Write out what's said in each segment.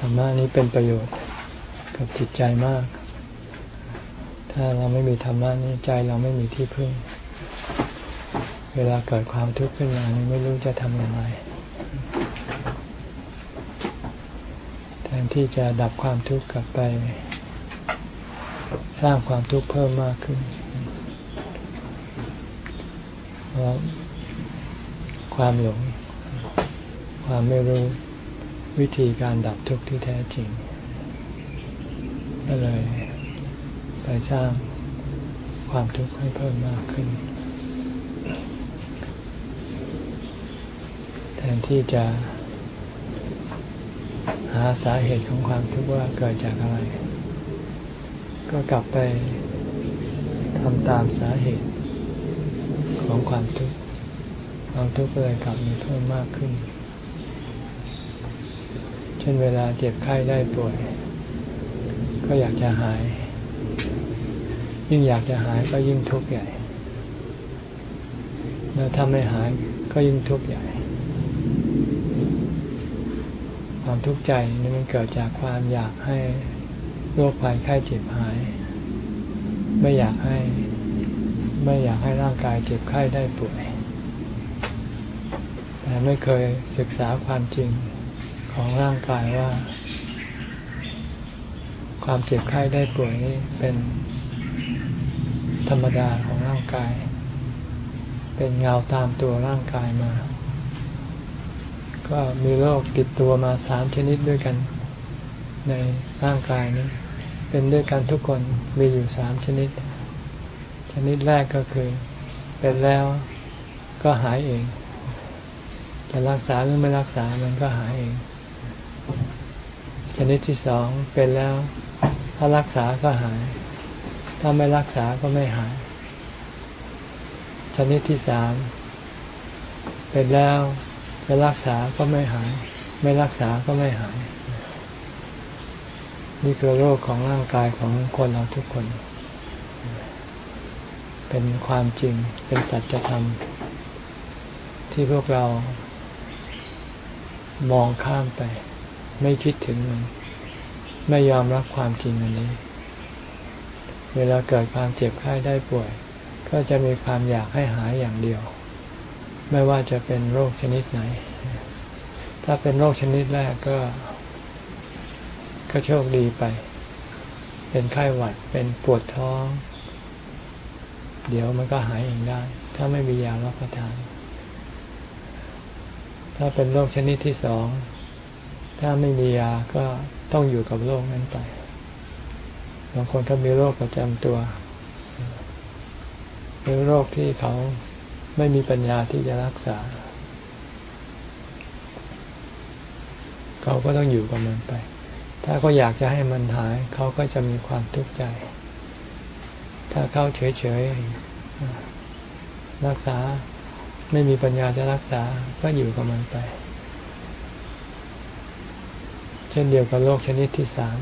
ธรรมะนี้เป็นประโยชน์กับจิตใจมาก ถ้าเราไม่มีธรรมะนี้ใจเราไม่มีที่พึ่ง เวลาเกิดความทุกข์ขึ้นมานี้ไม่รู้จะทำอย่างไรแทนที่จะดับความทุกข์กลับไป สร้างความทุกข์เพิ่มมากขึ้นเพราะความหลง ความไม่รู้ วิธีการดับทุกข์ที่แท้จริง ก็เลยไปสร้างความทุกข์ให้เพิ่มมากขึ้น แทนที่จะหาสาเหตุของความทุกข์ว่าเกิดจากอะไร ก็กลับไปทำตามสาเหตุของความทุกข์ความทุกข์เลยกลับมีเพิ่มมากขึ้น ช่นเวลาเจ็บไข้ได้ป่วย ก็อยากจะหาย ยิ่งอยากจะหายก็ยิ่งทุกข์ใหญ่ แล้วถ้าไม่หายก็ยิ่งทุกข์ใหญ่ ความทุกข์ใจนี่มันเกิดจากความอยากให้โรคภัยไข้เจ็บหาย ไม่อยากให้ ไม่อยากให้ร่างกายเจ็บไข้ได้ป่วย แต่ไม่เคยศึกษาความจริง ของร่างกายว่า ความเจ็บไข้ได้ป่วยนี้เป็นธรรมดาของร่างกาย เป็นเงาตามตัวร่างกายมา ก็มีโรคติดตัวมาสามชนิดด้วยกันในร่างกายนี้ เป็นด้วยกันทุกคนมีอยู่สามชนิด ชนิดแรกก็คือ เป็นแล้วก็หายเอง จะรักษาหรือไม่รักษามันก็หายเอง ชนิดที่สองเป็นแล้ว ถ้ารักษาก็หาย ถ้าไม่รักษาก็ไม่หาย ชนิดที่สามเป็นแล้วจะรักษาก็ไม่หาย ไม่รักษาก็ไม่หาย นี่คือโรคของร่างกายของคนเราทุกคน เป็นความจริงเป็นสัจธรรม ที่พวกเรามองข้ามไป ไม่คิดถึงมัน ไม่ยอมรับความจริงอันนี้ เวลาเกิดความเจ็บไข้ได้ป่วย ก็จะมีความอยากให้หายอย่างเดียว ไม่ว่าจะเป็นโรคชนิดไหน ถ้าเป็นโรคชนิดแรกก็ ก็โชคดีไป เป็นไข้หวัด เป็นปวดท้อง เดี๋ยวมันก็หายเองได้ ถ้าไม่มียารับประทานถ้าเป็นโรคชนิดที่สอง ถ้าไม่มียาก็ต้องอยู่กับโรคนั้นไป บางคนก็มีโรคประจำตัว หรือโรคที่เขาไม่มีปัญญาที่จะรักษา เขาก็ต้องอยู่กับมันไป ถ้าเขาอยากจะให้มันหาย เขาก็จะมีความทุกข์ใจ ถ้าเขาเฉยๆรักษาไม่มีปัญญาจะรักษาก็อยู่กับมันไป ช่นเดียวกับโรคชนิดที่สาม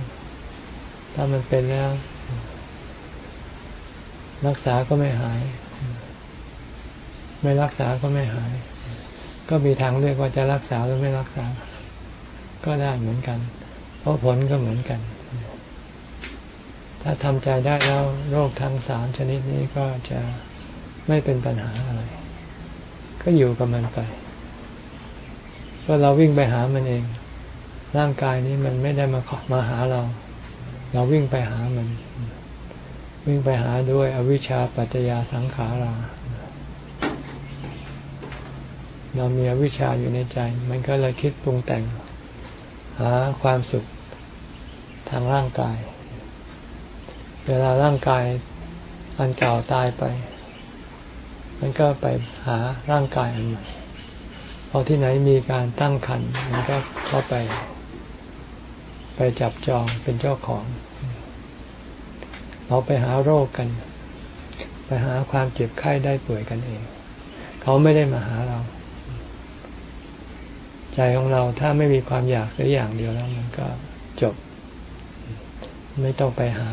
ถ้ามันเป็นแล้ว รักษาก็ไม่หาย ไม่รักษาก็ไม่หาย ก็มีทางเลือกว่าจะรักษาหรือไม่รักษา ก็ได้เหมือนกัน เพราะผลก็เหมือนกัน ถ้าทำใจได้แล้วโรคทั้งสามชนิดนี้ก็จะไม่เป็นปัญหาอะไร ก็อยู่กับมันไป ก็เราวิ่งไปหามันเอง ร่างกายนี้มันไม่ได้มามาหาเรา เราวิ่งไปหามัน วิ่งไปหาด้วยอวิชชาปัจจยาสังขาราเรามีอวิชชาอยู่ในใจ มันก็เลยคิดปรุงแต่ง หาความสุขทางร่างกาย เวลาร่างกายอันเก่าตายไป มันก็ไปหาร่างกายอันใหม่พอที่ไหนมีการตั้งคันมันก็เข้าไป ไปจับจองเป็นเจ้าของ เราไปหาโรคกัน ไปหาความเจ็บไข้ได้ป่วยกันเอง เขาไม่ได้มาหาเรา ใจของเราถ้าไม่มีความอยากสักอย่างเดียวแล้วมันก็จบ ไม่ต้องไปหา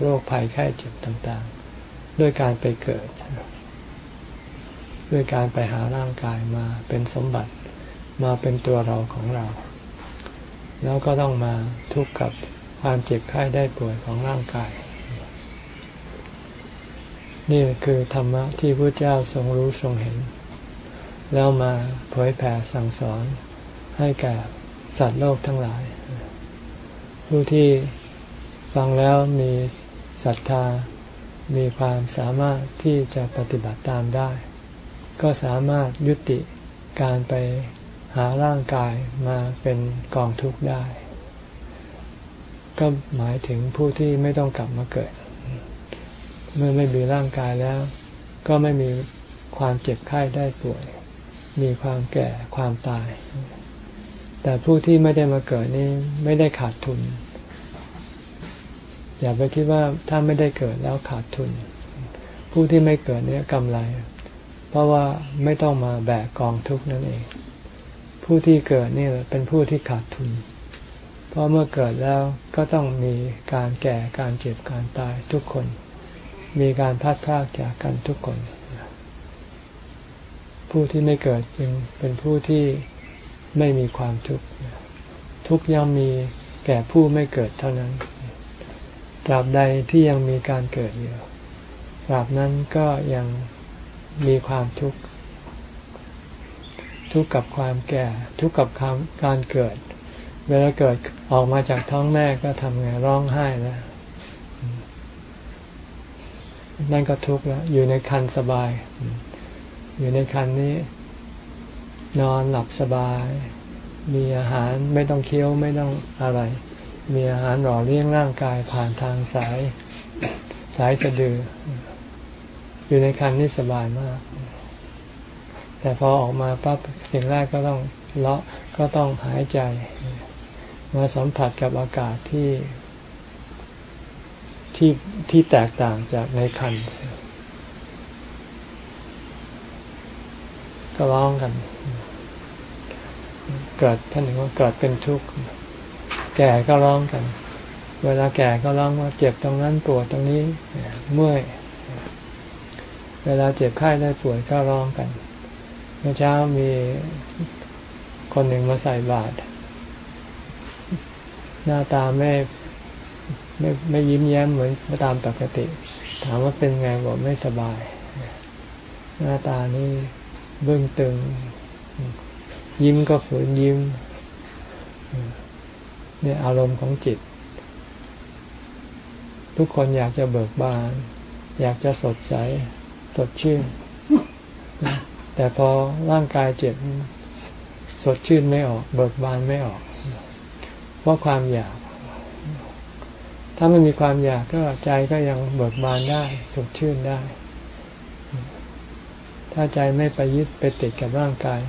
โรคภัยไข้เจ็บต่างๆ ด้วยการไปเกิด ด้วยการไปหาร่างกายมาเป็นสมบัติมาเป็นตัวเราของเรา แล้วก็ต้องมาทุกข์กับความเจ็บไข้ได้ป่วยของร่างกาย นี่คือธรรมะที่พระเจ้าทรงรู้ทรงเห็น แล้วมาเผยแผ่สั่งสอนให้แก่สัตว์โลกทั้งหลาย ผู้ที่ฟังแล้วมีศรัทธามีความสามารถที่จะปฏิบัติตามได้ ก็สามารถยุติการไป หาร่างกายมาเป็นกองทุกข์ได้ ก็หมายถึงผู้ที่ไม่ต้องกลับมาเกิด เมื่อไม่มีร่างกายแล้ว ก็ไม่มีความเจ็บไข้ได้ป่วย มีความแก่ความตาย แต่ผู้ที่ไม่ได้มาเกิดนี่ไม่ได้ขาดทุน อย่าไปคิดว่าถ้าไม่ได้เกิดแล้วขาดทุน ผู้ที่ไม่เกิดเนี่ยกำไร เพราะว่าไม่ต้องมาแบกกองทุกข์นั่นเอง ผู้ที่เกิดนี่เป็นผู้ที่ขาดทุน เพราะเมื่อเกิดแล้วก็ต้องมีการแก่การเจ็บการตายทุกคน มีการพัดพากจากกันทุกคน ผู้ที่ไม่เกิดจึงเป็นผู้ที่ไม่มีความทุกข์ทุกย่อมมีแก่ผู้ไม่เกิดเท่านั้น ตราบใดที่ยังมีการเกิดอยู่ตราบนั้นก็ยังมีความทุกข์ ทุกข์กับความแก่ ทุกข์กับการเกิด เวลาเกิดออกมาจากท้องแม่ก็ทำไงร้องไห้แล้วนั่นก็ทุกข์แล้ว อยู่ในคันสบาย อยู่ในคันนี้ นอนหลับสบาย มีอาหารไม่ต้องเคี้ยวไม่ต้องอะไร มีอาหารหล่อเลี้ยงร่างกายผ่านทางสาย สายสะดือ อยู่ในคันนี้สบายมาก แต่พอออกมาปั๊บสิ่งแรกก็ต้องเลาะก็ต้องหายใจ มาสัมผัสกับอากาศที่ที่ที่แตกต่างจากในคันก็ร้องกัน เกิดท่านหนึ่งว่าเกิดเป็นทุกข์ แก่ก็ร้องกัน เวลาแก่ก็ร้องว่าเจ็บตรงนั้นปวดตรงนี้เมื่อย เวลาเจ็บไข้ได้ป่วยก็ร้องกัน มื่อเช้ามีคนหนึ่งมาใส่บาตรหน้าตาไม่ไม่ไม่ยิ้มแย้มเหมือนตามปกติ ถามว่าเป็นไงบอกไม่สบาย หน้าตานี่เบื้องตึง ยิ้มก็ฝืนยิ้มเนี่ยอารมณ์ของจิต ทุกคนอยากจะเบิกบาน อยากจะสดใส สดชื่น แต่พอร่างกายเจ็บสดชื่นไม่ออก เบิกบานไม่ออก เพราะความอยาก ถ้าไม่มีความอยากก็ใจก็ยังเบิกบานได้ สดชื่นได้ ถ้าใจไม่ไปยึดไปติดกับร่างกาย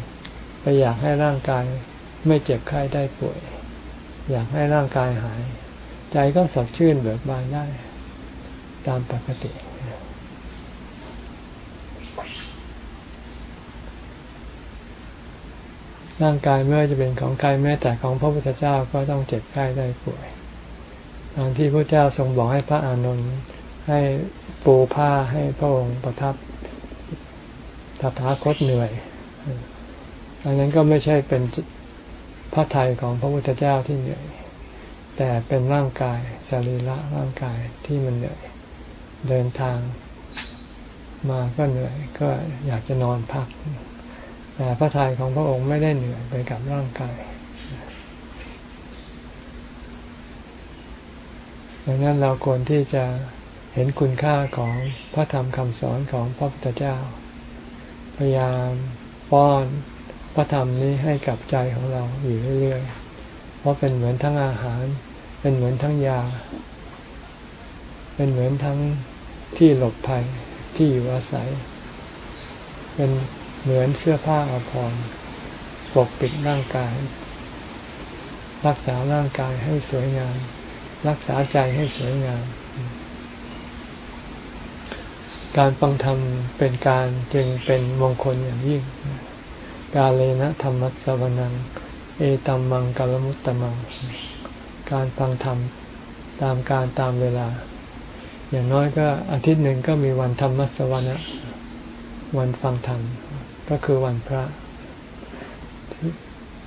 ไปอยากให้ร่างกายไม่เจ็บไข้ได้ป่วย อยากให้ร่างกายหาย ใจก็สดชื่นเบิกบานได้ ตามปกติ ร่างกายไม่ว่าจะเป็นของใครแม้แต่ของพระพุทธเจ้าก็ต้องเจ็บไข้ได้ป่วย ตอนที่พระเจ้าทรงบอกให้พระอานนท์ให้ปูผ้าให้พระองค์ประทับตถาคตเหนื่อย อันนั้นก็ไม่ใช่เป็นพระไทยของพระพุทธเจ้าที่เหนื่อย แต่เป็นร่างกายสรีระร่างกายที่มันเหนื่อย เดินทางมาก็เหนื่อยก็อยากจะนอนพัก แต่พระทัยของพระองค์ไม่ได้เหนื่อยไปกับร่างกายดังนั้นเราควรที่จะเห็นคุณค่าของพระธรรมคำสอนของพระพุทธเจ้า พยายามป้อนพระธรรมนี้ให้กับใจของเราอยู่เรื่อยๆ เพราะเป็นเหมือนทั้งอาหาร เป็นเหมือนทั้งยา เป็นเหมือนทั้งที่หลบภัยที่อยู่อาศัย เป็น เหมือนเสื้อผ้าอาภรณ์ปกปิดร่างกาย รักษาร่างกายให้สวยงาม รักษาใจให้สวยงาม การฟังธรรมเป็นการจึงเป็นมงคลอย่างยิ่ง กาเลนะธรรมัสวนัง เอตัมมังกลมุตตมัง การฟังธรรมตามการตามเวลา อย่างน้อยก็อาทิตย์หนึ่งก็มีวันธรรมัสวนะวันฟังธรรม ก็คือวันพระ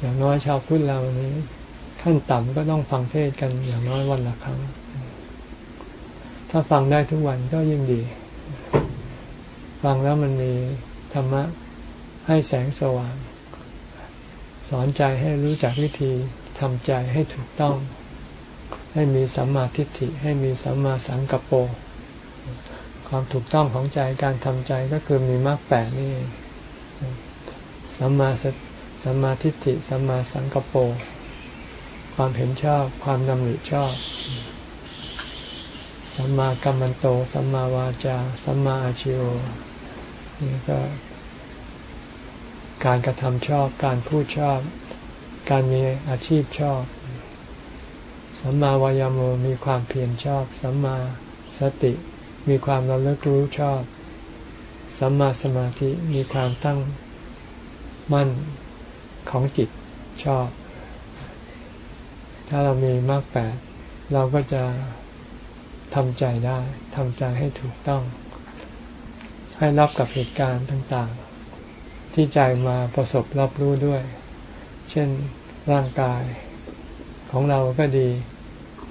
อย่างน้อยชาวพุทธเรานี้ขั้นต่ำก็ต้องฟังเทศกันอย่างน้อยวันละครั้ง ถ้าฟังได้ทุกวันก็ยิ่งดี ฟังแล้วมันมีธรรมะให้แสงสว่าง สอนใจให้รู้จักวิธีทำใจให้ถูกต้อง ให้มีสัมมาทิฏฐิ ให้มีสัมมาสังกัปโป ความถูกต้องของใจการทำใจก็คือมีมรรคแปดนี่ สัมมาสัมมาทิฏฐิสัมมาสังกปโปความเห็นชอบ ความดำริชอบ สัมมากัมมันโต สัมมาวาจา สัมมาอาชิโอนี่ก็การกระทำชอบ การพูดชอบ การมีอาชีพชอบ สัมมาวายาโมมีความเพียรชอบ สัมมาสติมีความระลึกรู้ชอบ สัมมาสมาธิมีความตั้ง มั่นของจิตชอบ ถ้าเรามีมากแปดเราก็จะทำใจได้ทำใจให้ถูกต้อง ให้รับกับเหตุการณ์ต่างๆ ที่ใจมาประสบรับรู้ด้วย เช่นร่างกายของเราก็ดี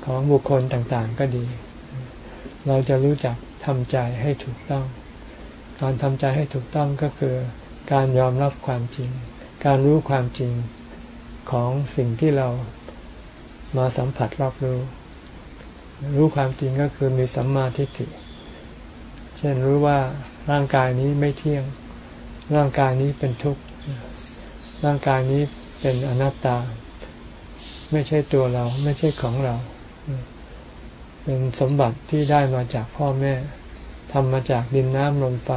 ของบุคคลต่างๆก็ดี เราจะรู้จักทำใจให้ถูกต้อง การทำใจให้ถูกต้องก็คือ การยอมรับความจริง การรู้ความจริงของสิ่งที่เรามาสัมผัสรับรู้ รู้ความจริงก็คือมีสัมมาทิฏฐิ เช่นรู้ว่าร่างกายนี้ไม่เที่ยง ร่างกายนี้เป็นทุกข์ ร่างกายนี้เป็นอนัตตา ไม่ใช่ตัวเราไม่ใช่ของเรา เป็นสมบัติที่ได้มาจากพ่อแม่ทำมาจากดินน้ำลมไฟ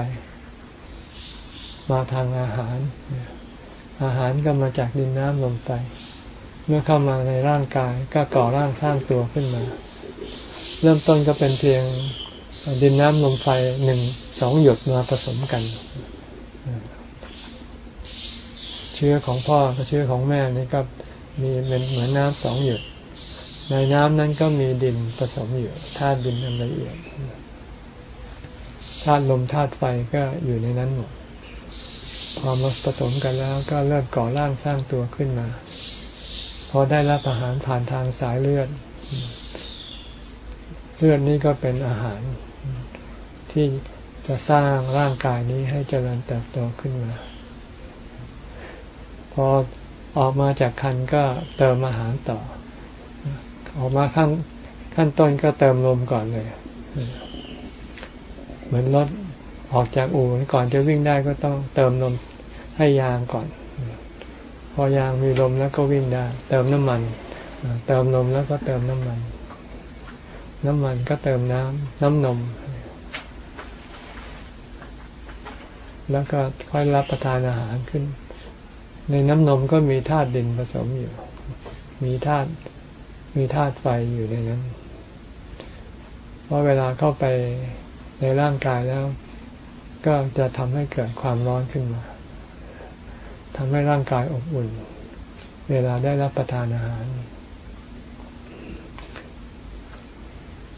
มาทางอาหาร อาหารก็มาจากดินน้ำลมไฟเมื่อเข้ามาในร่างกายก็ก่อร่างสร้างตัวขึ้นมา เริ่มต้นก็เป็นเพียงดินน้ำลมไฟหนึ่งสองหยดมาผสมกัน เชื้อของพ่อกับเชื้อของแม่นี่ก็มีเป็นเหมือนน้ำสองหยดในน้ำนั้นก็มีดินผสมอยู่ธาตุดินอันละเอียดธาตุลมธาตุไฟก็อยู่ในนั้นหมด พอมาผสมกันแล้วก็เริ่มก่อร่างสร้างตัวขึ้นมา พอได้รับอาหารผ่านทางสายเลือด เลือดนี้ก็เป็นอาหารที่จะสร้างร่างกายนี้ให้เจริญเติบโตขึ้นมา พอออกมาจากคันก็เติมอาหารต่อ ออกมาขั้นขั้นต้นก็เติมลมก่อนเลย เหมือนรถ ออกจากอู่ก่อนจะวิ่งได้ก็ต้องเติมลมให้ยางก่อน พอยางมีลมแล้วก็วิ่งได้ เติมน้ำมัน เติมลมแล้วก็เติมน้ำมัน น้ำมันก็เติมน้ำน้ำนม แล้วก็ค่อยรับประทานอาหารขึ้น ในน้ำนมก็มีธาตุดินผสมอยู่ มีธาตุมีธาตุไฟอยู่ในนั้น เพราะเวลาเข้าไปในร่างกายแล้ว ก็จะทำให้เกิดความร้อนขึ้นมาทำให้ร่างกายอบอุ่น เวลาได้รับประทานอาหาร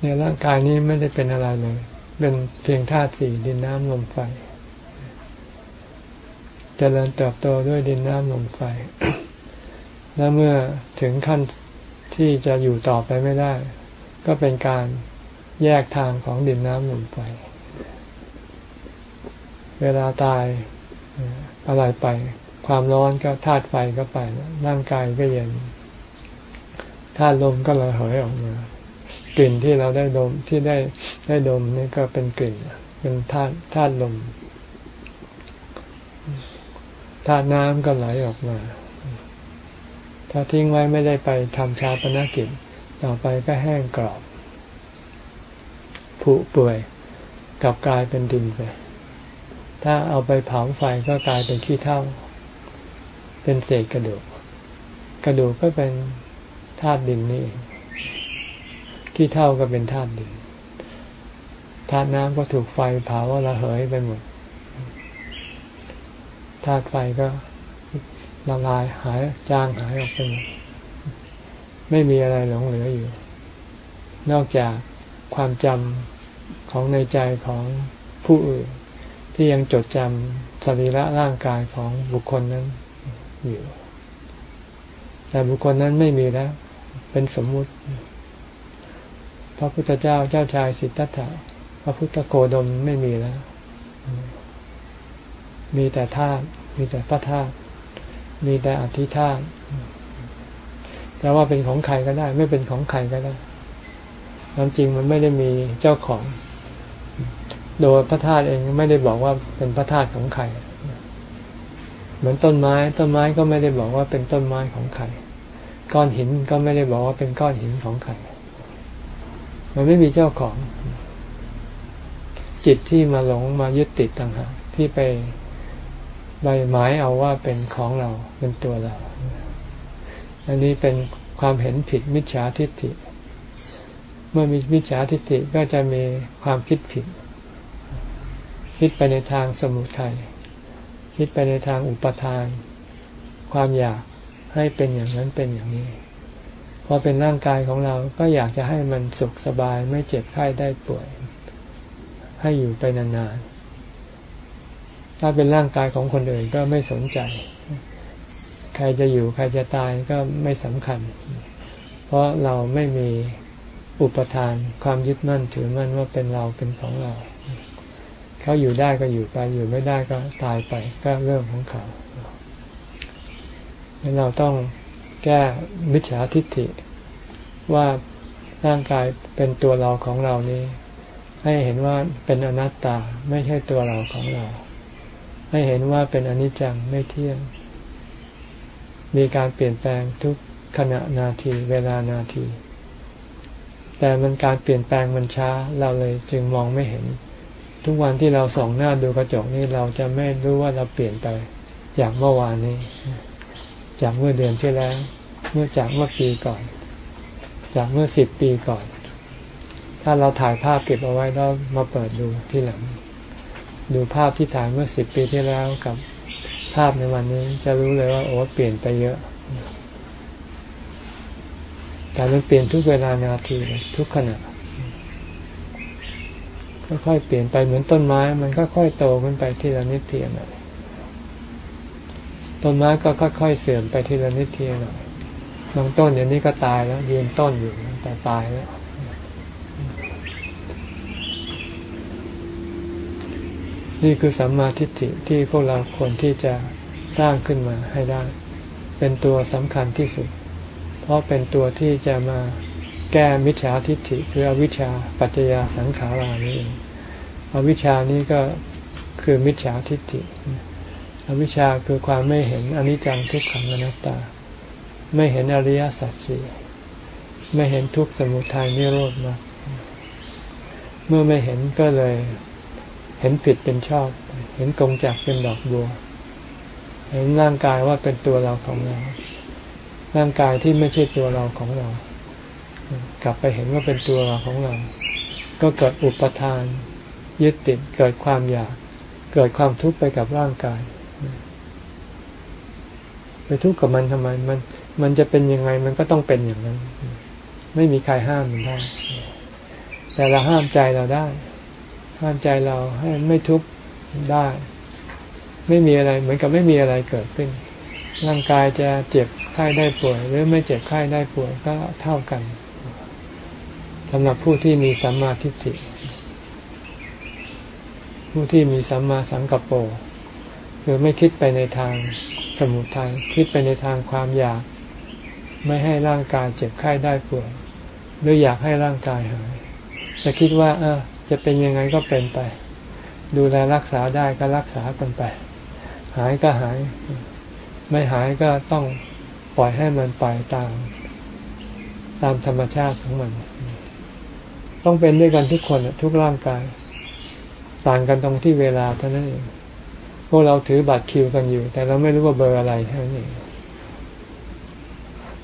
ในร่างกายนี้ไม่ได้เป็นอะไรเลย เป็นเพียงธาตุสี่ดินน้ำลมไฟจเจริญเติบโตด้วยดินน้ำลมไฟ และเมื่อถึงขั้นที่จะอยู่ต่อไปไม่ได้ ก็เป็นการแยกทางของดินน้ำลมไฟ เวลาตายอะไรไป ความร้อนก็ธาตุไฟก็ไป ร่างกายก็เย็นธาตุลมก็ระเหยออกมากลิ่นที่เราได้ดมที่ได้ได้ดมนี่ก็เป็นกลิ่น เป็นธาตุธาตุลมธาตุน้ำก็ไหลออกมา ถ้าทิ้งไว้ไม่ได้ไปทำชาปนกิจ ต่อไปก็แห้งกรอบผุเปื่อยกลับกลายเป็นดินไป ถ้าเอาไปเผาไฟก็กลายเป็นขี้เถ้าเป็นเศษกระดูก กระดูกก็เป็นธาตุดินนี่ขี้เถ้าก็เป็นธาตุดินธาตุน้ำก็ถูกไฟเผาระเหยไปหมดธาตุไฟก็ละลายหายจางหายออกไปหมดไม่มีอะไรหลงเหลืออยู่ นอกจากความจำของในใจของผู้อื่น ที่ยังจดจำสรีระร่างกายของบุคคลนั้นอยู่ แต่บุคคลนั้นไม่มีแล้ว เป็นสมมุติ พระพุทธเจ้าเจ้าชายสิทธัตถะพระพุทธโคดมไม่มีแล้ว มีแต่ธาตุมีแต่พระธาตุมีแต่อธิธาตุแต่ว่าเป็นของใครก็ได้ ไม่เป็นของใครก็ได้ความจริงมันไม่ได้มีเจ้าของ โดยพระธาตุเองไม่ได้บอกว่าเป็นพระธาตุของใครเหมือนต้นไม้ต้นไม้ก็ไม่ได้บอกว่าเป็นต้นไม้ของใครก้อนหินก็ไม่ได้บอกว่าเป็นก้อนหินของใครมันไม่มีเจ้าของ จิตที่มาหลงมายึดติดต่างหากที่ไปใบหมายเอาว่าเป็นของเราเป็นตัวเรา อันนี้เป็นความเห็นผิดมิจฉาทิฏฐิ เมื่อมีมิจฉาทิฏฐิก็จะมีความคิดผิด คิดไปในทางสมุทัยคิดไปในทางอุปทาน ความอยากให้เป็นอย่างนั้นเป็นอย่างนี้พอเป็นร่างกายของเราก็อยากจะให้มันสุขสบายไม่เจ็บไข้ได้ป่วย ให้อยู่ไปนานๆ ถ้าเป็นร่างกายของคนอื่นก็ไม่สนใจ ใครจะอยู่ใครจะตายก็ไม่สำคัญ เพราะเราไม่มีอุปทานความยึดมั่นถือมั่นว่าเป็นเราเป็นของเรา เขาอยู่ได้ก็อยู่ไปอยู่ไม่ได้ก็ตายไปก็เรื่องของเขาเราต้องแก้มิจฉาทิฏฐิ ว่าร่างกายเป็นตัวเราของเรานี้ ให้เห็นว่าเป็นอนัตตาไม่ใช่ตัวเราของเรา ให้เห็นว่าเป็นอนิจจังไม่เที่ยง มีการเปลี่ยนแปลงทุกขณะนาทีเวลานาที แต่มันการเปลี่ยนแปลงมันช้าเราเลยจึงมองไม่เห็น ทุกวันที่เราส่องหน้าดูกระจกนี่เราจะไม่รู้ว่าเราเปลี่ยนไปจากเมื่อวานนี้ จากเมื่อเดือนที่แล้ว เมื่อจากเมื่อปีก่อน จากเมื่อสิบปีก่อน ถ้าเราถ่ายภาพเก็บเอาไว้แล้วมาเปิดดูที่หลัง ดูภาพที่ถ่ายเมื่อสิบปีที่แล้วกับภาพในวันนี้จะรู้เลยว่าโอ้เปลี่ยนไปเยอะแต่มันเปลี่ยนทุกเวลานาทีทุกขณะ ค่อยๆเปลี่ยนไปเหมือนต้นไม้ มันก็ค่อยโตขึ้นไปทีละนิดทีละหน่อยต้นไม้ก็ค่อยๆเสื่อมไปทีละนิดทีละหน่อยบางต้นเดี๋ยวนี้ก็ตายแล้วยืนต้นอยู่แต่ตายแล้วนี่คือสัมมาทิฏฐิที่พวกเราควรที่จะสร้างขึ้นมาให้ได้ เป็นตัวสำคัญที่สุด เพราะเป็นตัวที่จะมาแก้มิจฉาทิฏฐิคืออวิชชาปัจจยาสังขารานี่เอง อวิชชานี้ก็คือมิจฉาทิฏฐิ อวิชชาคือความไม่เห็นอนิจจังทุกขังอนัตตา ไม่เห็นอริยสัจสี่ไม่เห็นทุกสมุทัยนิโรธมาเมื่อไม่เห็นก็เลยเห็นผิดเป็นชอบ เห็นกงจากเป็นดอกบัว เห็นร่างกายว่าเป็นตัวเราของเรา ร่างกายที่ไม่ใช่ตัวเราของเรา กลับไปเห็นว่าเป็นตัวเราของเรา ก็เกิดอุปทาน ยึดติดเกิดความอยาก เกิดความทุกข์ไปกับร่างกาย ไปทุกข์กับมันทำไมมัน มันจะเป็นยังไงมันก็ต้องเป็นอย่างนั้น ไม่มีใครห้ามมันได้ แต่เราห้ามใจเราได้ ห้ามใจเราให้ไม่ทุกข์ได้ ไม่มีอะไร เหมือนกับไม่มีอะไรเกิดขึ้น ร่างกายจะเจ็บไข้ได้ป่วย หรือไม่เจ็บไข้ได้ป่วยก็เท่ากันสำหรับผู้ที่มีสัมมาทิฏฐิ ผู้ที่มีสัมมาสังกัปโปคือไม่คิดไปในทางสมุทัยคิดไปในทางความอยาก ไม่ให้ร่างกายเจ็บไข้ได้ป่วยหรืออยากให้ร่างกายหายจะคิดว่า เออจะเป็นยังไงก็เป็นไป ดูแลรักษาได้ก็รักษากันไป หายก็หาย ไม่หายก็ต้องปล่อยให้มันไปตาม ตามธรรมชาติของมัน ต้องเป็นด้วยกันทุกคนทุกร่างกาย ต่างกันตรงที่เวลาเท่านั้นเองพวกเราถือบัตรคิวกันอยู่ แต่เราไม่รู้ว่าเบอร์อะไรเท่านั้นเอง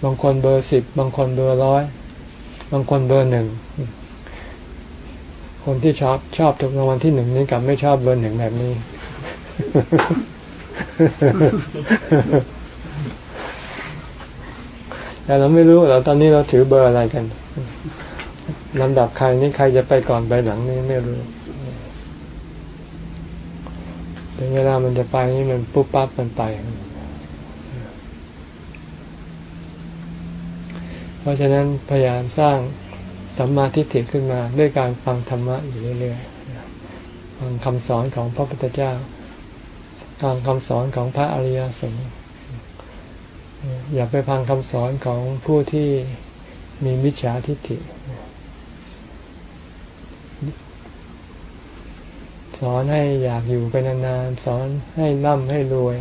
บางคนเบอร์สิบบางคนเบอร์ร้อยบางคนเบอร์หนึ่งคนที่ชอบชอบถูกรางวัลที่หนึ่งนี้กับไม่ชอบเบอร์หนึ่งแบบนี้ แต่เราไม่รู้เราตอนนี้เราถือเบอร์อะไรกันลำดับใครนี่ใครจะไปก่อนไปหลังนี่ไม่รู้ ถึงเวลามันจะไปนี่มันปุ๊บปั๊บมันไปฉราะฉะนั้นพยายามสร้างสัมมาทิฏฐิขึ้นมาด้วยการฟังธรรมะอยู่เรื่อยๆฟังคำสอนของพระพุทธเจ้าฟังคำสอนของพระอริยสงฆ์อย่าไปฟังคำสอนของผู้ที่มีมิจฉาทิฏฐิ สอนให้อยากอยู่ไปนานๆ สอนให้ร่ำให้รวย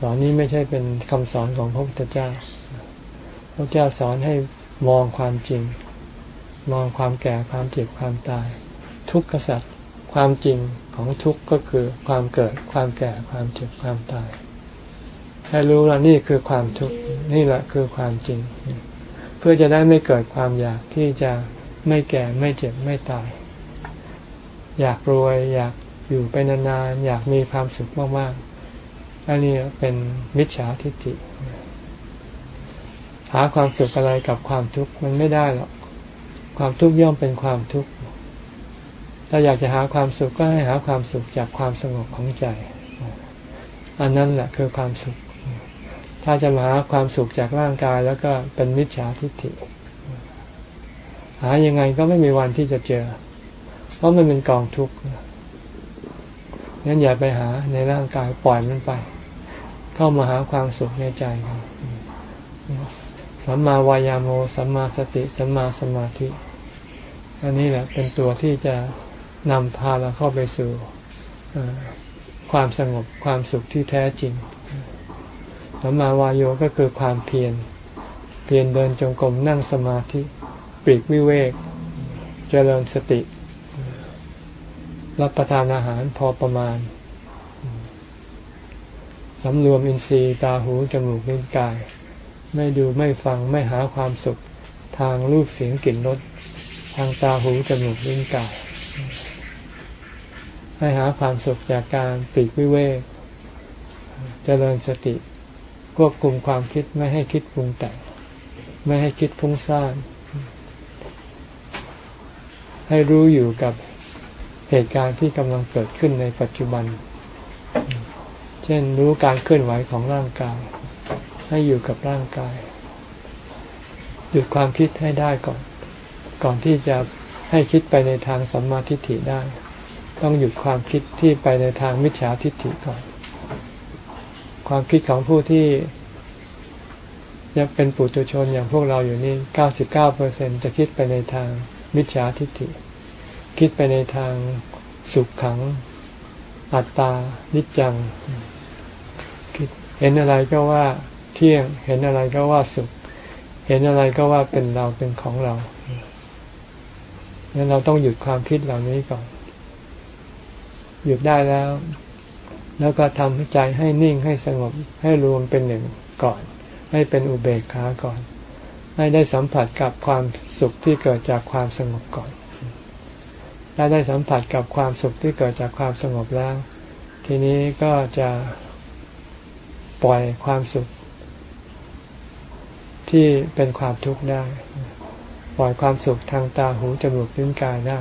สอนนี้ไม่ใช่เป็นคำสอนของพระพุทธเจ้า พระเจ้าสอนให้มองความจริง มองความแก่ความเจ็บความตาย ทุกข์กษัตริย์ความจริงของทุกข์ก็คือความเกิดความแก่ความเจ็บความตาย ให้รู้ว่านี่คือความทุกข์นี่แหละคือความจริง เพื่อจะได้ไม่เกิดความอยากที่จะไม่แก่ไม่เจ็บไม่ตาย อยากรวย อยากอยู่ไปนานๆอยากมีความสุขมากๆอันนี้เป็นมิจฉาทิฏฐิหาความสุขอะไรกับความทุกข์มันไม่ได้หรอกความทุกข์ย่อมเป็นความทุกข์ถ้าอยากจะหาความสุขก็ให้หาความสุขจากความสงบของใจ อันนั้นแหละคือความสุข ถ้าจะมาหาความสุขจากร่างกายแล้วก็เป็นมิจฉาทิฏฐิ หายังไงก็ไม่มีวันที่จะเจอ เพราะมันเป็นกองทุกข์งั้นอย่าไปหาในร่างกายปล่อยมันไป เข้ามาหาความสุขในใจกันสัมมาวายาโมสัมมาสติสัมมาสมาธิ อันนี้แหละเป็นตัวที่จะนำพาเราเข้าไปสู่ความสงบความสุขที่แท้จริงสัมมาวายโยก็คือความเพียรเพียรเดินจงกรมนั่งสมาธิ ปีกวิเวก เจริญสติ รับประทานอาหารพอประมาณสำรวมอินทรีย์ตาหูจมูกลิ้นกาย ไม่ดูไม่ฟังไม่หาความสุข ทางรูปเสียงกลิ่นรสทางตาหูจมูกลิ้นกาย ให้หาความสุขจากการปีกวิเวกเจริญสติควบคุมความคิดไม่ให้คิดปรุงแต่งไม่ให้คิดพุ่งสร้างให้รู้อยู่กับ เหตุการณ์ที่กำลังเกิดขึ้นในปัจจุบัน เช่นรู้การเคลื่อนไหวของร่างกาย ให้อยู่กับร่างกาย หยุดความคิดให้ได้ก่อน ก่อนที่จะให้คิดไปในทางสัมมาทิฏฐิได้ ต้องหยุดความคิดที่ไปในทางมิจฉาทิฏฐิก่อน ความคิดของผู้ที่ยังเป็นปุถุชนอย่างพวกเราอยู่นี่ 99%จะคิดไปในทางมิจฉาทิฏฐิ คิดไปในทางสุขขังอัตตานิจจัง เห็นอะไรก็ว่าเที่ยง เห็นอะไรก็ว่าสุข เห็นอะไรก็ว่าเป็นเราเป็นของเรางั้นเราต้องหยุดความคิดเหล่านี้ก่อน หยุดได้แล้ว แล้วก็ทำใจให้นิ่งให้สงบให้รวมเป็นหนึ่งก่อน ให้เป็นอุเบกขาก่อน ให้ได้สัมผัสกับความสุขที่เกิดจากความสงบก่อน ถ้าได้สัมผัสกับความสุขที่เกิดจากความสงบแล้ว ทีนี้ก็จะปล่อยความสุข ที่เป็นความทุกข์ได้ ปล่อยความสุขทางตาหูจมูกลิ้นกายได้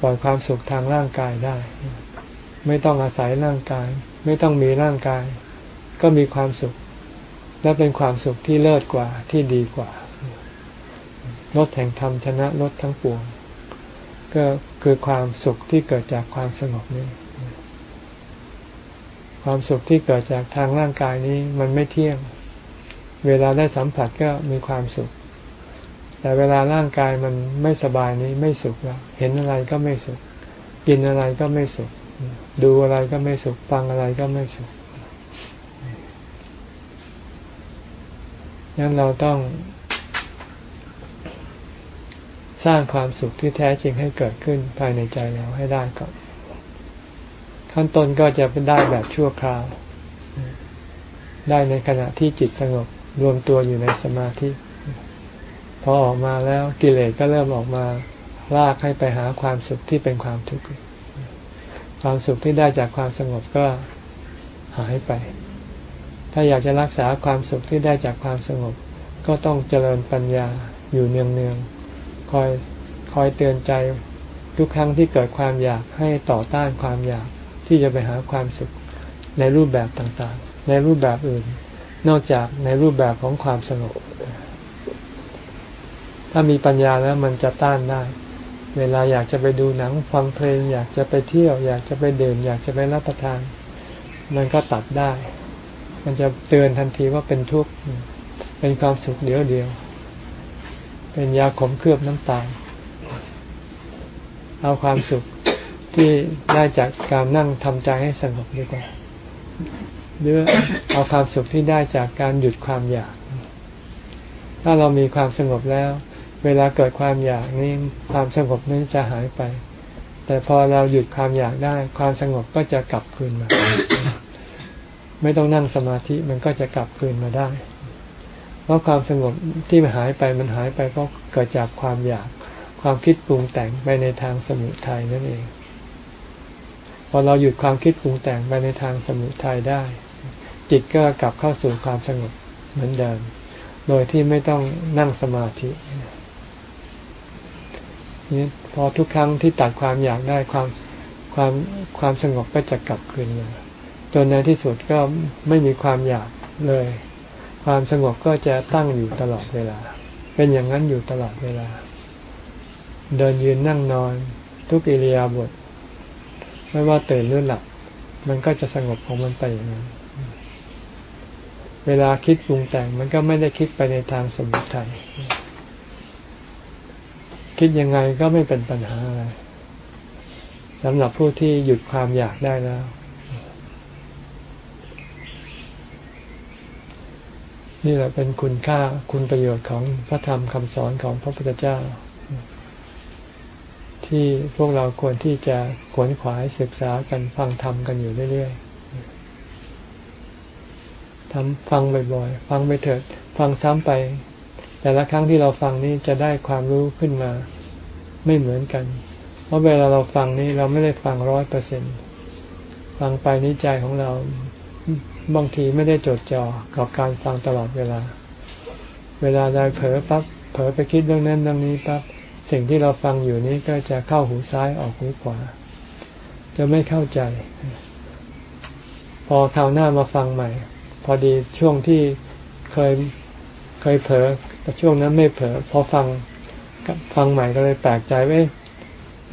ปล่อยความสุขทางร่างกายได้ ไม่ต้องอาศัยร่างกาย ไม่ต้องมีร่างกาย ก็มีความสุข และเป็นความสุขที่เลิศกว่าที่ดีกว่าลดแห่งธรรมชนะลดทั้งปวง ก็ คือความสุขที่เกิดจากความสงบนี้ ความสุขที่เกิดจากทางร่างกายนี้มันไม่เที่ยง เวลาได้สัมผัสก็มีความสุข แต่เวลาร่างกายมันไม่สบายนี้ไม่สุขแล้ว เห็นอะไรก็ไม่สุข กินอะไรก็ไม่สุข ดูอะไรก็ไม่สุข ฟังอะไรก็ไม่สุขงั้นเราต้อง สร้างความสุขที่แท้จริงให้เกิดขึ้นภายในใจเราให้ได้ก่อน ขั้นต้นก็จะเป็นได้แบบชั่วคราว ได้ในขณะที่จิตสงบรวมตัวอยู่ในสมาธิ พอออกมาแล้วกิเลสก็เริ่มออกมาลากให้ไปหาความสุขที่เป็นความทุกข์ความสุขที่ได้จากความสงบก็หายไป ถ้าอยากจะรักษาความสุขที่ได้จากความสงบ ก็ต้องเจริญปัญญาอยู่เนืองๆ คอยคอยเตือนใจทุกครั้งที่เกิดความอยากให้ต่อต้านความอยากที่จะไปหาความสุขในรูปแบบต่างๆ ในรูปแบบอื่น นอกจากในรูปแบบของความสงบถ้ามีปัญญาแล้วมันจะต้านได้ เวลาอยากจะไปดูหนังฟังเพลง อยากจะไปเที่ยว อยากจะไปดื่ม อยากจะไปรับประทาน มันก็ตัดได้ มันจะเตือนทันทีว่าเป็นทุกข์เป็นความสุขเดียวเดียว เป็นยาขมเคลือบน้ำตาล เอาความสุขที่ได้จากการนั่งทำใจให้สงบดีกว่าหรือเอาความสุขที่ได้จากการหยุดความอยาก ถ้าเรามีความสงบแล้ว เวลาเกิดความอยากนี้ความสงบนั้นจะหายไป แต่พอเราหยุดความอยากได้ ความสงบก็จะกลับคืนมา ไม่ต้องนั่งสมาธิมันก็จะกลับคืนมาได้ เพราะความสงบที่หายไปมันหายไปเพราะเกิดจากความอยากความคิดปรุงแต่งไปในทางสมุทัยนั่นเอง พอเราหยุดความคิดปรุงแต่งไปในทางสมุทัยได้ จิตก็กลับเข้าสู่ความสงบเหมือนเดิม โดยที่ไม่ต้องนั่งสมาธินี่พอทุกครั้งที่ตัดความอยากได้ความความความสงบก็จะกลับคืนมาจนในที่สุดก็ไม่มีความอยากเลย ความสงบก็จะตั้งอยู่ตลอดเวลา เป็นอย่างนั้นอยู่ตลอดเวลา เดินยืนนั่งนอน ทุกอิริยาบถไม่ว่าตื่นหรือหลับ มันก็จะสงบของมันไปอย่างนั้น เวลาคิดปรุงแต่งมันก็ไม่ได้คิดไปในทางสมุทัยคิดยังไงก็ไม่เป็นปัญหาอะไรสำหรับผู้ที่หยุดความอยากได้แล้ว นี่แหละเป็นคุณค่าคุณประโยชน์ของพระธรรมคำสอนของพระพุทธเจ้า ที่พวกเราควรที่จะขวนขวายศึกษากันฟังธรรมกันอยู่เรื่อยๆทำฟังบ่อยๆ ฟังไปเถิด ฟังซ้ำไป แต่ละครั้งที่เราฟังนี่จะได้ความรู้ขึ้นมาไม่เหมือนกัน เพราะเวลาเราฟังนี่เราไม่ได้ฟังร้อยเปอร์เซ็นฟังไปนิจใจของเรา บางทีไม่ได้จดจ่อกับการฟังตลอดเวลา เวลาใดเผลอปั๊บเผลอไปคิดเรื่องนั้นเรื่องนี้ปั๊บสิ่งที่เราฟังอยู่นี้ก็จะเข้าหูซ้ายออกหูขวา จะไม่เข้าใจ พอคราวหน้ามาฟังใหม่ พอดีช่วงที่เคยเคยเผลอแต่ช่วงนั้นไม่เผลอพอฟังฟังใหม่ก็เลยแปลกใจว่า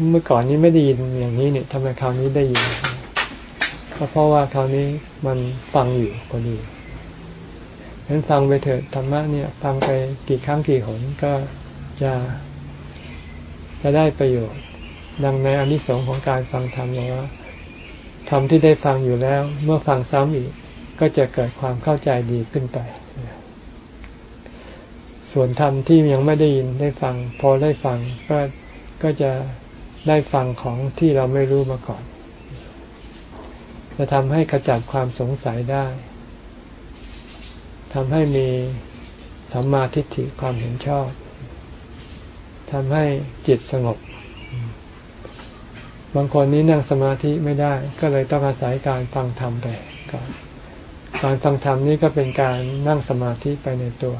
เมื่อก่อนนี้ไม่ได้ยินอย่างนี้เนี่ยทำไมคราวนี้ได้ยิน ก็เพราะว่าคราวนี้มันฟังอยู่พอดีฉะนั้นฟังไปเถิดธรรมะเนี่ย ฟังไปกี่ครั้งกี่หนก็จะจะได้ประโยชน์ ดังในอนิสงส์ของการฟังธรรมเลยว่าธรรมที่ได้ฟังอยู่แล้ว เมื่อฟังซ้ำอีกก็จะเกิดความเข้าใจดีขึ้นไป ส่วนธรรมที่ยังไม่ได้ยินได้ฟัง พอได้ฟังก็ก็จะได้ฟังของที่เราไม่รู้มาก่อน จะทำให้ขจัดความสงสัยได้ทำให้มีสัมมาทิฏฐิความเห็นชอบทำให้จิตสงบ บางคนนี้นั่งสมาธิไม่ได้ ก็เลยต้องอาศัยการฟังธรรมไปก่อนการฟังธรรมนี่ก็เป็นการนั่งสมาธิไปในตัว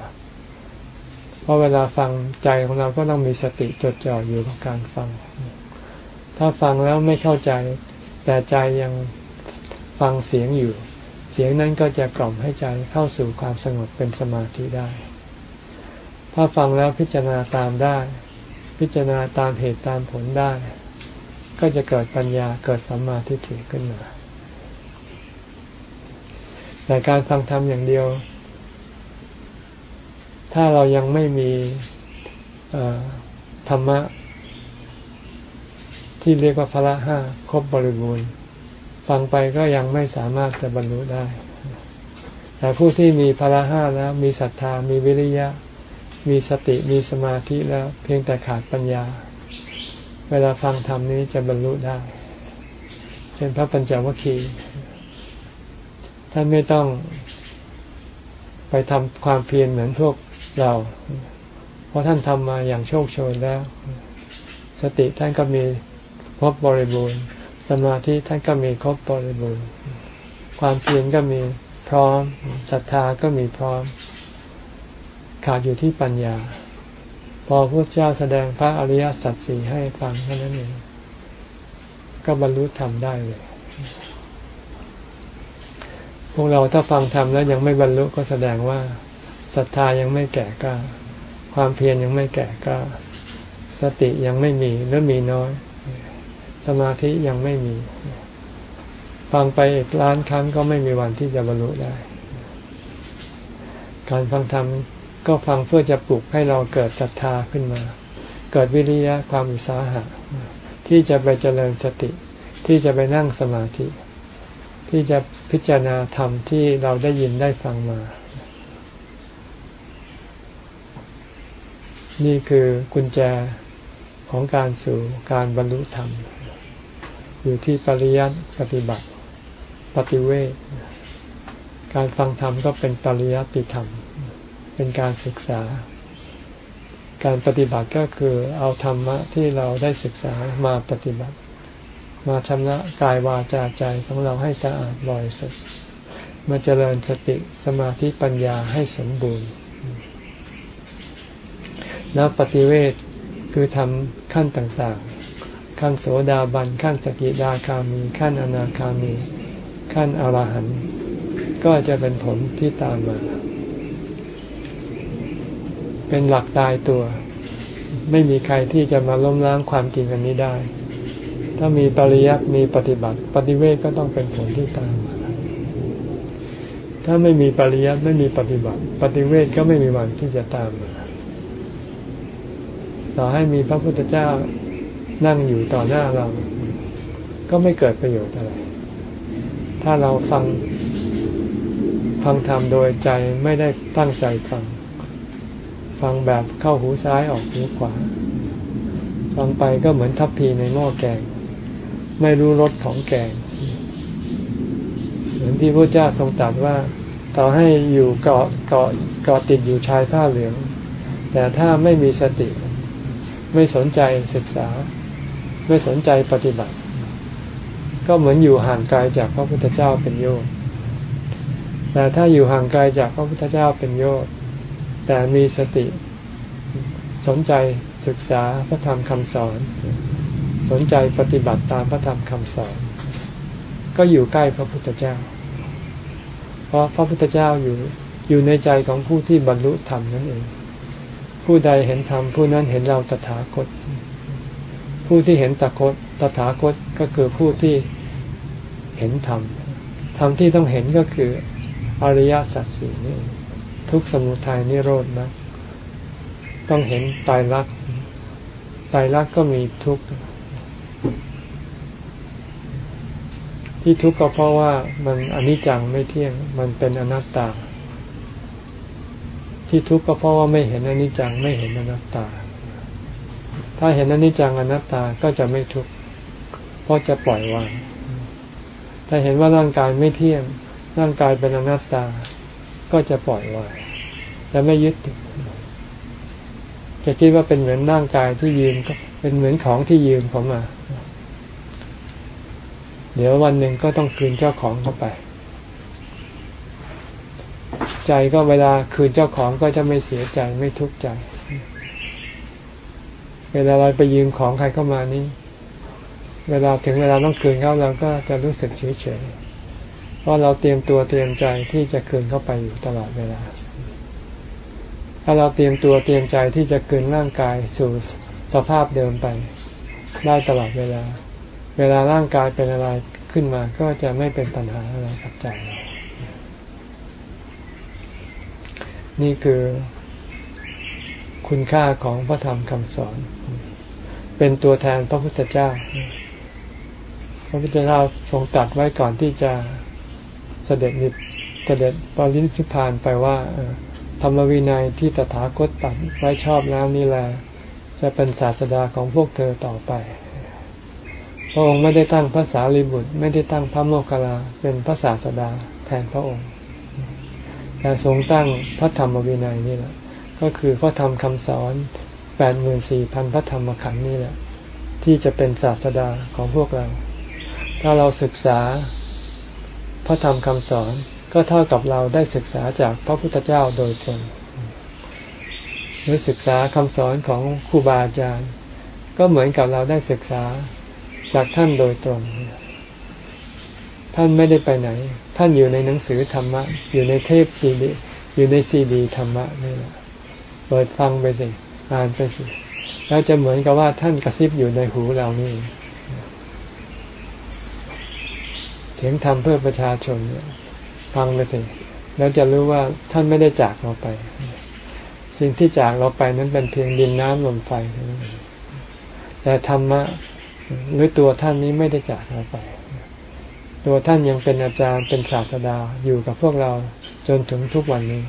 เพราะเวลาฟังใจของเราก็ต้องมีสติจดจ่ออยู่กับการฟัง ถ้าฟังแล้วไม่เข้าใจ แต่ใจยัง ฟังเสียงอยู่ เสียงนั้นก็จะกล่อมให้ใจเข้าสู่ความสงบเป็นสมาธิได้ ถ้าฟังแล้วพิจารณาตามได้ พิจารณาตามเหตุตามผลได้ ก็จะเกิดปัญญาเกิดสัมมาทิฏฐิขึ้นมาแต่การฟังธรรมอย่างเดียว ถ้าเรายังไม่มีธรรมะที่เรียกว่าพระห้าครบบริบูรณ์ ฟังไปก็ยังไม่สามารถจะบรรลุได้ แต่ผู้ที่มีพระห้าแล้วมีศรัทธามีวิริยะ มีสติมีสมาธิแล้วเพียงแต่ขาดปัญญา เวลาฟังธรรมนี้จะบรรลุได้ เช่นพระปัญจวัคคีย์ท่านไม่ต้องไปทำความเพียรเหมือนพวกเรา เพราะท่านทำมาอย่างโชคโชนแล้ว สติท่านก็มีครบบริบูรณ์ สมาธิท่านก็มีครบบริบูรณ์ ความเพียรก็มีพร้อมศรัทธาก็มีพร้อม ขาดอยู่ที่ปัญญา พอพระเจ้าแสดงพระอริยสัจสี่ให้ฟังเท่านั้นเองก็บรรลุธรรมได้เลย พวกเราถ้าฟังธรรมแล้วยังไม่บรรลุก็แสดงว่าศรัทธายังไม่แก่กล้า ความเพียรยังไม่แก่กล้า สติยังไม่มีหรือมีน้อย สมาธิยังไม่มี ฟังไปอีกล้านครั้งก็ไม่มีวันที่จะบรรลุได้ การฟังธรรมก็ฟังเพื่อจะปลุกให้เราเกิดศรัทธาขึ้นมา เกิดวิริยะความอุตสาหะ ที่จะไปเจริญสติ ที่จะไปนั่งสมาธิ ที่จะพิจารณาธรรมที่เราได้ยินได้ฟังมา นี่คือกุญแจของการสู่การบรรลุธรรม อยู่ที่ปริยัติปฏิบัติ ปฏิเวทการฟังธรรมก็เป็นปริยัติธรรม เป็นการศึกษา การปฏิบัติก็คือเอาธรรมะที่เราได้ศึกษามาปฏิบัติ มาชำระกายวาจาใจของเราให้สะอาดบริสุทธิ์มาเจริญสติสมาธิปัญญาให้สมบูรณ์ แล้วปฏิเวทคือทำขั้นต่าง ขั้นโสดาบันขั้นสกิดาคามี ขั้นอนาคามี ขั้นอรหันต์ก็จะเป็นผลที่ตามมา เป็นหลักตายตัว ไม่มีใครที่จะมาล้มล้างความจริงอันนี้ได้ ถ้ามีปริยัติมีปฏิบัติ ปฏิเวทก็ต้องเป็นผลที่ตามมา ถ้าไม่มีปริยัติไม่มีปฏิบัติ ปฏิเวทก็ไม่มีวันที่จะตามมา ต่อให้มีพระพุทธเจ้า นั่งอยู่ต่อหน้าเรา ก็ไม่เกิดประโยชน์อะไร ถ้าเราฟังฟังธรรมโดยใจไม่ได้ตั้งใจฟัง ฟังแบบเข้าหูซ้ายออกหูขวา ฟังไปก็เหมือนทัพพีในหม้อแกง ไม่รู้รสของแกง เหมือนที่พระเจ้าทรงตรัสว่า ต่อให้อยู่เกาะเกาะเกาะติดอยู่ชายผ้าเหลือง แต่ถ้าไม่มีสติ ไม่สนใจศึกษา ไม่สนใจปฏิบัติ ก็เหมือนอยู่ห่างไกลจากพระพุทธเจ้าเป็นโยชน์แต่ถ้าอยู่ห่างไกลจากพระพุทธเจ้าเป็นโยชน์แต่มีสติ สนใจศึกษาพระธรรมคำสอน สนใจปฏิบัติตามพระธรรมคำสอน ก็อยู่ใกล้พระพุทธเจ้า เพราะพระพุทธเจ้าอยู่อยู่ในใจของผู้ที่บรรลุธรรมนั่นเอง ผู้ใดเห็นธรรมผู้นั้นเห็นเราตถาคต ผู้ที่เห็นตคตตถาคตก็คือผู้ที่เห็นธรรม ธรรมที่ต้องเห็นก็คืออริยสัจสี่นี่ทุกสมุทัยนิโรธนะต้องเห็นตายรักตายรักก็มีทุกข์ที่ทุกข์ก็เพราะว่ามันอนิจจังไม่เที่ยง มันเป็นอนัตตา ที่ทุกข์ก็เพราะว่าไม่เห็นอนิจจังไม่เห็นอนัตตา ถ้าเห็นอนิจจังอนัตตาก็จะไม่ทุกข์เพราะจะปล่อยวาง ถ้าเห็นว่าร่างกายไม่เที่ยง ร่างกายเป็นอนัตตา ก็จะปล่อยวาง จะไม่ยึดติดจะคิดว่าเป็นเหมือนร่างกายที่ยืมก็เป็นเหมือนของที่ยืมเขามา เดี๋ยววันหนึ่งก็ต้องคืนเจ้าของเข้าไป ใจก็เวลาคืนเจ้าของก็จะไม่เสียใจไม่ทุกข์ใจ เวลาเราไปยืมของใครเข้ามานี้ เวลาถึงเวลาต้องคืนเขาเราก็จะรู้สึกเฉยเฉยเพราะเราเตรียมตัวเตรียมใจที่จะคืนเข้าไปอยู่ตลอดเวลา ถ้าเราเตรียมตัวเตรียมใจที่จะคืนร่างกายสู่สภาพเดิมไป ได้ตลอดเวลา เวลาร่างกายเป็นอะไรขึ้นมาก็จะไม่เป็นปัญหาอะไรกับใจเรา นี่คือคุณค่าของพระธรรมคำสอน เป็นตัวแทนพระพุทธเจ้า พระพุทธเจ้าทรงตัดไว้ก่อนที่จะเสด็จนิพเสด็จปรินิพพานไปว่าธรรมวินัยที่ตถาคตตัดไว้ชอบแล้วนี่แหละจะเป็นศาสดาของพวกเธอต่อไปพระองค์ไม่ได้ตั้งพระสารีบุตร ไม่ได้ตั้งพระโมคคัลลาเป็นพระศาสดาแทนพระองค์แต่ทรงตั้งพระธรรมวินัยนี่แหละก็คือพระธรรมคำสอน แปดหมื่นสี่พันพระธรรมขันธ์นี่แหละ ที่จะเป็นศาสดาของพวกเรา ถ้าเราศึกษาพระธรรมคำสอนก็เท่ากับเราได้ศึกษาจากพระพุทธเจ้าโดยตรงหรือศึกษาคำสอนของครูบาอาจารย์ ก็เหมือนกับเราได้ศึกษาจากท่านโดยตรง ท่านไม่ได้ไปไหน ท่านอยู่ในหนังสือธรรมะ อยู่ในเทปซีดีอยู่ในซีดีธรรมะนี่แหละเปิดฟังไปสิ อ่านไปสิแล้วจะเหมือนกับว่าท่านกระซิบอยู่ในหูเรานี่เสียงธรรมเพื่อประชาชนเนี่ยฟังไปสิแล้วจะรู้ว่าท่านไม่ได้จากเราไป สิ่งที่จากเราไปนั้นเป็นเพียงดินน้ำลมไฟแต่ธรรมะหรือตัวท่านนี้ไม่ได้จากเราไป ตัวท่านยังเป็นอาจารย์เป็นศาสดาอยู่กับพวกเราจนถึงทุกวันนี้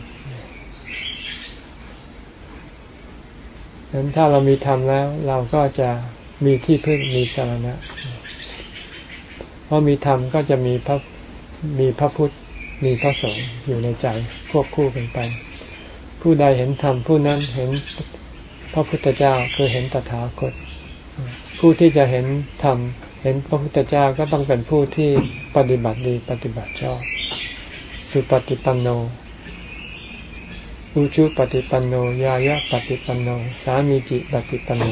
ดัง นั้นถ้าเรามีธรรมแล้ว เราก็จะมีที่พึ่งมีสารณะเพราะมีธรรมก็จะมีพระมีพระพุทธมีพระสงฆ์อยู่ในใจควบคู่กันไป ผู้ใดเห็นธรรมผู้นั้นเห็นพระพุทธเจ้าคือเห็นตถาคต ผู้ที่จะเห็นธรรมเห็นพระพุทธเจ้าก็ต้องเป็นผู้ที่ปฏิบัติดีปฏิบัติชอบ สุปฏิปันโน อุชุปฏิปันโนยายะปฏิปันโน สามีจิปฏิปันโน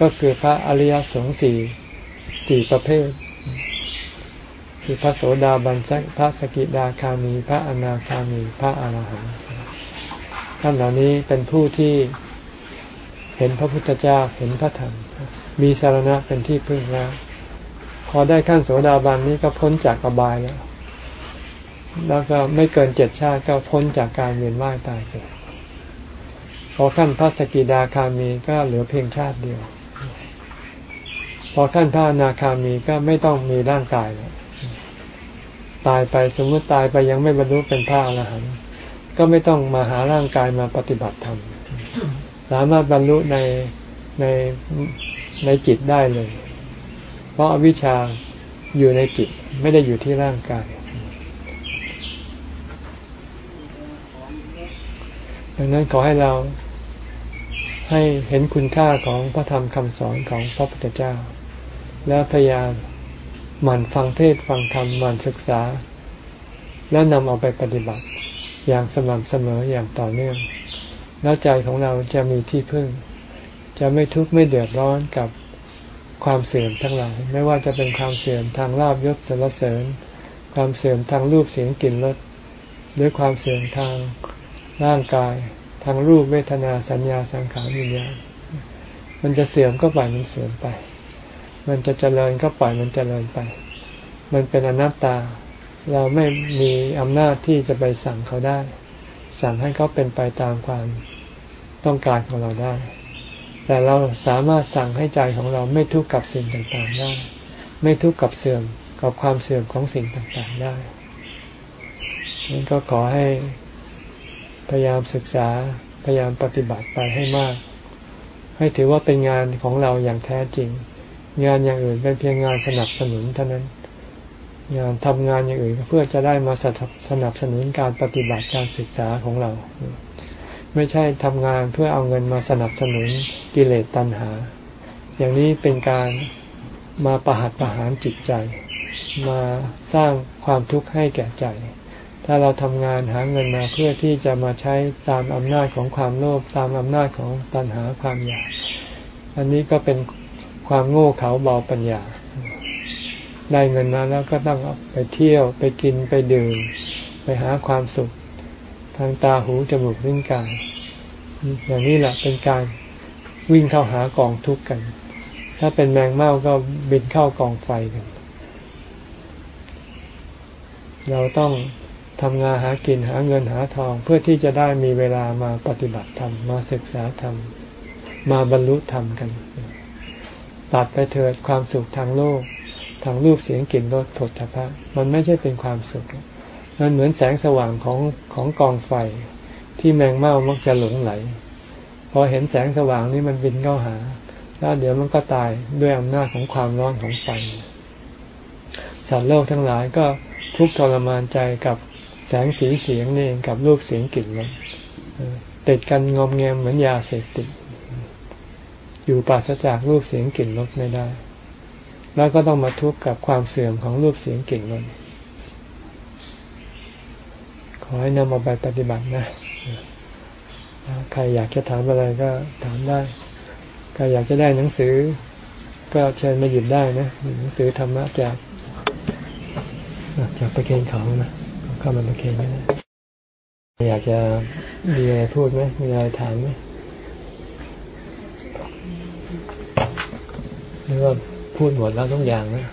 ก็คือพระอริยสงฆ์สี่สี่ประเภท คือพระโสดาบันพระสกิดาคามี พระอนาคามี พระอรหันต์ท่านเหล่านี้เป็นผู้ที่เห็นพระพุทธเจ้าเห็นพระธรรม มีสารณะเป็นที่พึ่งแล้ว พอได้ขั้นโสดาบันนี้ก็พ้นจากอบายแล้ว แล้วก็ไม่เกินเจ็ดชาติก็พ้นจากการเวียนว่ายตายเกิดพอขั้นพระสกิดาคามีก็เหลือเพียงชาติเดียว พอขั้นพระนาคามีก็ไม่ต้องมีร่างกายแล้วตายไปสมมติตายไปยังไม่บรรลุเป็นพระอรหันต์ก็ไม่ต้องมาหาร่างกายมาปฏิบัติธรรมสามารถบรรลุในในในจิตได้เลย เพราะอวิชชาอยู่ในจิตไม่ได้อยู่ที่ร่างกาย ดังนั้นขอให้เราให้เห็นคุณค่าของพระธรรมคำสอนของพระพุทธเจ้า แล้วพยายามหมั่นฟังเทศฟังธรรมหมั่นศึกษา แล้วนำเอาไปปฏิบัติอย่างสม่ำเสมออย่างต่อเนื่อง แล้วใจของเราจะมีที่พึ่ง จะไม่ทุกข์ไม่เดือดร้อนกับความเสื่อมทั้งหลาย ไม่ว่าจะเป็นความเสื่อมทางลาบยศสรรเสริญ ความเสื่อมทางรูปเสียงกลิ่นรสหรือความเสื่อมทาง ร่างกายทางรูปเวทนาสัญญาสังขารวิญญาณมันจะเสื่อมก็ปล่อยมันเสื่อมไป มันจะเจริญก็ปล่อยมันเจริญไป มันเป็นอนัตตา เราไม่มีอำนาจที่จะไปสั่งเขาได้ สั่งให้เขาเป็นไปตามความต้องการของเราได้ แต่เราสามารถสั่งให้ใจของเราไม่ทุกข์กับสิ่งต่างๆได้ ไม่ทุกข์กับเสื่อมกับความเสื่อมของสิ่งต่างๆได้นั่นก็ขอให้ พยายามศึกษาพยายามปฏิบัติไปให้มาก ให้ถือว่าเป็นงานของเราอย่างแท้จริง งานอย่างอื่นเป็นเพียงงานสนับสนุนเท่านั้น งานทำงานอย่างอื่นเพื่อจะได้มาสนับสนุนการปฏิบัติการศึกษาของเรา ไม่ใช่ทำงานเพื่อเอาเงินมาสนับสนุนกิเลสตัณหา อย่างนี้เป็นการมาประหัตประหารจิตใจ มาสร้างความทุกข์ให้แก่ใจ ถ้าเราทำงานหาเงินมาเพื่อที่จะมาใช้ตามอำนาจของความโลภตามอำนาจของตัณหาความอยาก อันนี้ก็เป็นความโง่เขลาเบาปัญญา ได้เงินมาแล้วก็ต้องไปเที่ยวไปกินไปดื่ม ไปหาความสุข ทางตาหูจมูกลิ้นกายอย่างนี้แหละเป็นการวิ่งเข้าหากองทุกข์กัน ถ้าเป็นแมงเม่าก็บินเข้ากองไฟกัน เราต้อง ทำงานหากินหาเงินหาทองเพื่อที่จะได้มีเวลามาปฏิบัติธรรมมาศึกษาธรรม มาบรรลุธรรมกัน ตัดไปเถิดความสุขทางโลก ทางรูปเสียงกลิ่นรสผลพะมันไม่ใช่เป็นความสุขมันเหมือนแสงสว่างของของกองไฟ ที่แมงเม่ามักจะหลงไหล พอเห็นแสงสว่างนี้มันบินเข้าหา แล้วเดี๋ยวมันก็ตายด้วยอำนาจของความร้อนของไฟสัตว์โลกทั้งหลายก็ทุกทรมานใจกับ แสงสีเสียงนี่กับรูปเสียงกลิ่นรสติดกันงอมแงมเหมือนยาเสพติด อยู่ปราศจากรูปเสียงกลิ่นรสไม่ได้ แล้วก็ต้องมาทุกข์กับความเสื่อมของรูปเสียงกลิ่นรสขอให้นำมาไปปฏิบัตินะ ใครอยากจะถามอะไรก็ถามได้ ใครอยากจะได้หนังสือ ก็เชิญมาหยิบได้นะ หนังสือธรรมะจากจะไปเกณฑ์เขานะ เข้ามาไปเกณฑ์ไม่ได้อยากจะมีอะไรพูดไหมมีอะไรถามไหมหรือว่าพูดหมดแล้วทุกอย่างนะ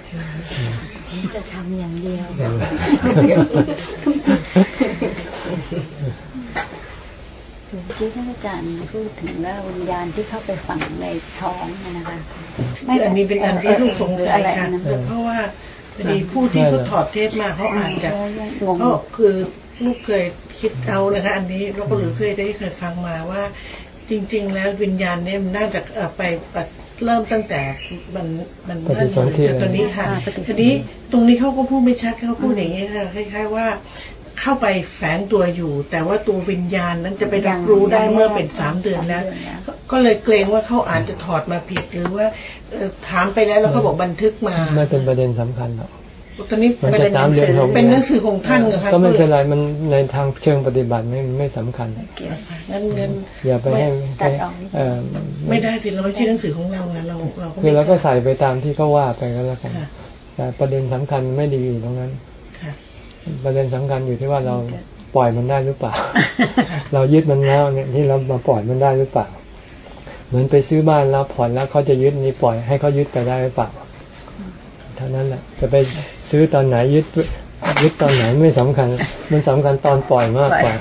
จะทำอย่างเดียว ถึงที่ท่านอาจารย์พูดถึงว่าวิญญาณที่เข้าไปฝังในท้องนะคะไม่อันนี้เป็นอันที่ลูกสงสัยค่ะเพราะว่า พอดีผู้ที่เขาถอดเทปมาเขาอาจจะเขาคือลูกเคยคิดเอานะคะ อันนี้เราก็หรือเคยได้เคยฟังมาว่า จริง ๆ แล้ววิญญาณเนี่ยมันน่าจะไปเริ่มตั้งแต่มันมันนั่นเลยตอนนี้ค่ะทีนี้ตรงนี้เขาก็พูดไม่ชัดเขาพูดอย่างนี้ค่ะคล้ายๆว่าเข้าไปแฝงตัวอยู่ แต่ว่าตัววิญญาณนั้นจะไปรับรู้ได้เมื่อเป็นสามเดือนแล้ว ก็เลยเกรงว่าเขาอาจจะถอดมาผิดหรือว่า ถามไปแล้วแล้วเขาบอกบันทึกมา ไม่เป็นประเด็นสำคัญหรอกตอนนี้มันจะตามเดือนเป็นหนังสือของท่านเหรอคะก็ไม่เป็นไรมันในทางเชิงปฏิบัติไม่ไม่สำคัญงั้นเงินอย่าไปให้ไม่ได้สิเราไม่ใช่หนังสือของเราไงเราเราคือเราก็ใส่ไปตามที่เขาว่าไปก็แล้วกันแต่ประเด็นสำคัญไม่ดีอยู่ตรงนั้นประเด็นสำคัญอยู่ที่ว่าเราปล่อยมันได้หรือเปล่า เรายึดมันแล้วเนี่ยที่เรามาปล่อยมันได้หรือเปล่า เหมือนไปซื้อบ้านแล้วผ่อนแล้วเขาจะยึดนี้ปล่อยให้เขายึดไปได้หรือเปล่าเท่านั้นแหละจะไปซื้อตอนไหนยึดยึดตอนไหนไม่สำคัญ มันสำคัญตอนปล่อยมากกว่า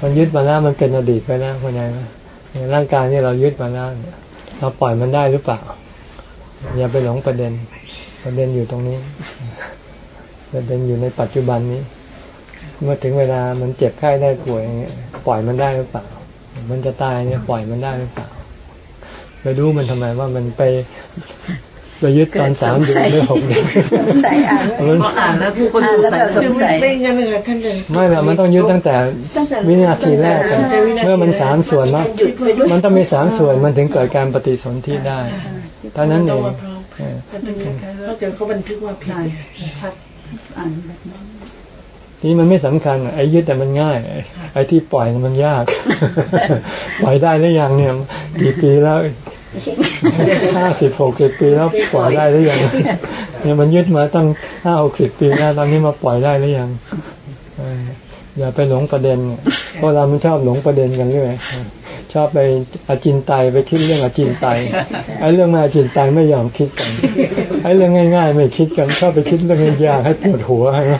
มันยึดมาแล้วมันเป็นอดีตไปแล้วคนไหนร่างกายนี่เรายึดมาแล้วเราปล่อยมันได้หรือเปล่า อย่าไปหลงประเด็น ประเด็นอยู่ตรงนี้ประเด็นอยู่ในปัจจุบันนี้ เมื่อถึงเวลามันเจ็บไข้ได้ป่วยอย่างเงี้ยปล่อยมันได้หรือเปล่า มันจะตายเนี่ยปล่อยมันได้หรือเปล่า ไปรู้มันทำไมว่ามันไปไปยึดตอนสามเดือนหรือหกเดือนสงสัยอ่านแล้วอ่านแล้วผู้คนสงสัยไม่งั้นเลยท่านเลยไม่ละมันต้องยึดตั้งแต่วินาทีแรกเมื่อมันสามส่วนมากมันต้องมีสามส่วนมันถึงเกิดการปฏิสนธิได้เท่านั้นเองเขาเจอเขาบันทึกว่าผิดชัดอ่านแบบนั้นนี่มันไม่สำคัญไอ้ยึดแต่มันง่าย ไอ้ที่ปล่อยมันยาก ปล่อยได้หรือยังเนี่ยกี่ปีแล้ว ห้าสิบหกสิบปีแล้วปล่อยได้หรือยังเนี่ยมันยึดมาตั้งห้าหกสิบปีแล้วตอนนี้มาปล่อยได้หรือยังอย่าไปหลงประเด็นเพราะเรามันชอบหลงประเด็นกันเรื่อยชอบไปอาจินไตไปคิดเรื่องอาจินไตไอ้เรื่องมาอาจินไตไม่ยอมคิดกันไอ้เรื่องง่าย ๆ ไม่คิดกันชอบไปคิดเรื่องยากให้ปวดหัวใช่ไหม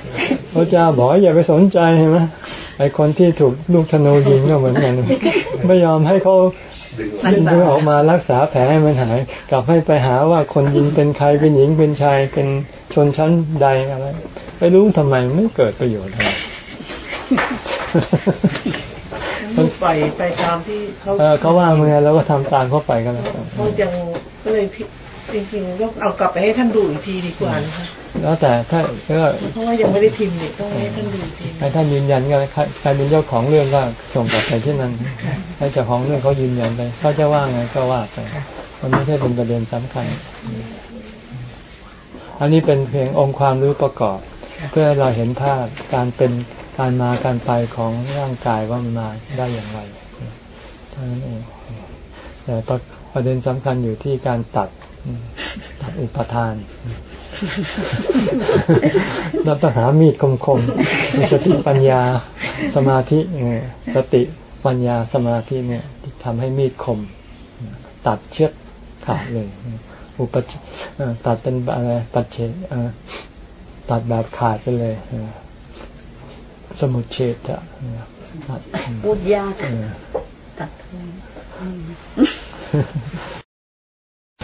พระเจ้าบอกอย่าไปสนใจใช่ไหมไอ้คนที่ถูกลูกธนูยิงก็เหมือนกัน ไม่ยอมให้เขา ดึงออกมารักษาแผลให้มันหาย กลับให้ไปหาว่าคนยิงเป็นใครเป็นหญิงเป็นชายเป็นชนชั้นใดอะไรไปรู้ทำไมไม่เกิดประโยชน์อะไรมันไปไปตามที่เขาเขาว่าเมื่อแล้วก็ทำตามเขาไปกันแล้วเขายังก็เลยจริงๆก็เอากลับไปให้ท่านดูอีกทีดีกว่านะคะ แล้วแต่ถ้าก็เพราะว่ายังไม่ได้พิมพ์เนี่ยต้องให้ท่านดูทีให้ท่านยืนยันก็ใครเป็นเจ้าของเรื่องก็ส่งกลับไปที่นั่นให้เจ้าของเรื่องเขายืนยันไปเขาจะว่าไงก็ว่าไปมันไม่ใช่เป็นประเด็นสำคัญ อันนี้เป็นเพียงองค์ความรู้ประกอบ เพื่อเราเห็นภาพการเป็นการมาการไปของร่างกายว่ามันมาได้อย่างไรเท่านั้นเองแต่ประเด็นสำคัญอยู่ที่การตัดตัดอุปทาน เราต้องหามีดคมๆสติปัญญาสมาธิสติปัญญาสมาธิเนี่ยทำให้มีดคม ตัดเชือกขาดเลย อุปตัดเป็นอะไรตัดเฉดตัดแบบขาดไปเลย สมุดเฉดอะพูดยากตัด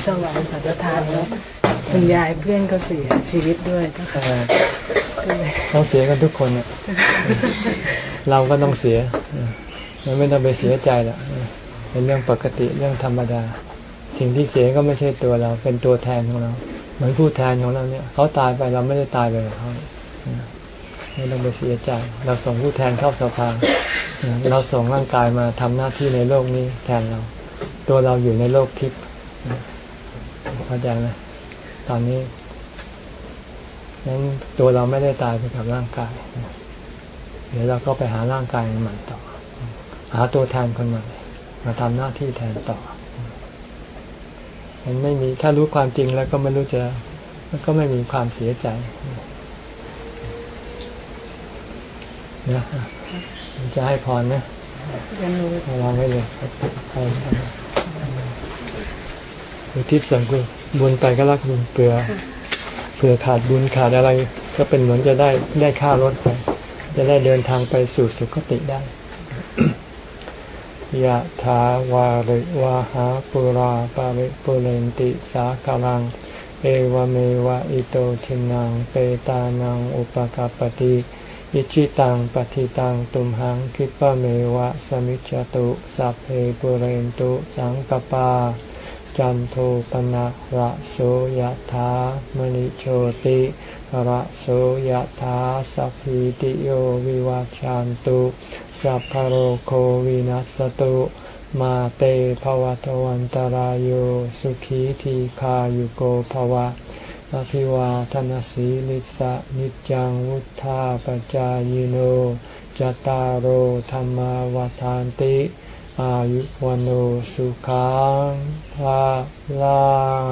ถวายสัจทานแล้ว คุณยายเพื่อนก็เสียชีวิตด้วยต้องเสียกันทุกคนเราก็ต้องเสียไม่ต้องไปเสียใจละเป็นเรื่องปกติเรื่องธรรมดา สิ่งที่เสียก็ไม่ใช่ตัวเรา เป็นตัวแทนของเรา เหมือนผู้แทนของเราเนี่ยเขาตายไปเราไม่ได้ตายไปกับเขาไม่ต้องไปเสียใจเราส่งผู้แทนเข้าสภาเราส่งร่างกายมาทำหน้าที่ในโลกนี้แทนเรา ตัวเราอยู่ในโลกทิพย์เข้าใจไหม ตอนนี้นั้นตัวเราไม่ได้ตายไปกับร่างกาย เดี๋ยวเราก็ไปหาร่างกายใหม่ต่อ หาตัวแทนคนใหม่มาทำหน้าที่แทนต่อมันไม่มีถ้ารู้ความจริงแล้วก็ไม่รู้จะก็ไม่มีความเสียใจนะจะให้พรนะเรียนรู้เอาวางไว้เลยเอาอุทิศส่วนกุศล บุญไปก็รักบุญเปลือเผื่อขาดบุญขาดอะไร ก็เป็นเหมือนจะได้ได้ค่ารถไปจะได้เดินทางไปสู่สุคติได้ยะถาวาริวาหาปุราปาริปุเรนติสากลัง เอวเมวะอิโตทินังเปตานังอุปกาปติอิชิตังปฏิตังตุมหังคิปะเมวะสมิจจตุสัพเพปุเรนตุสังกปา จันโทปนะระโสยถามณิโชติระโสยถาสัพพิติโยวิวัชชานตุสัพพโรโควินัสตุมาเตภวัตวันตารโยสุขีทีขายุโกภวะอภิวาทนสีลิสะนิจังวุธาปจายโนจตารโธรรมวทานติ อายุวันโอสุขังภาลัง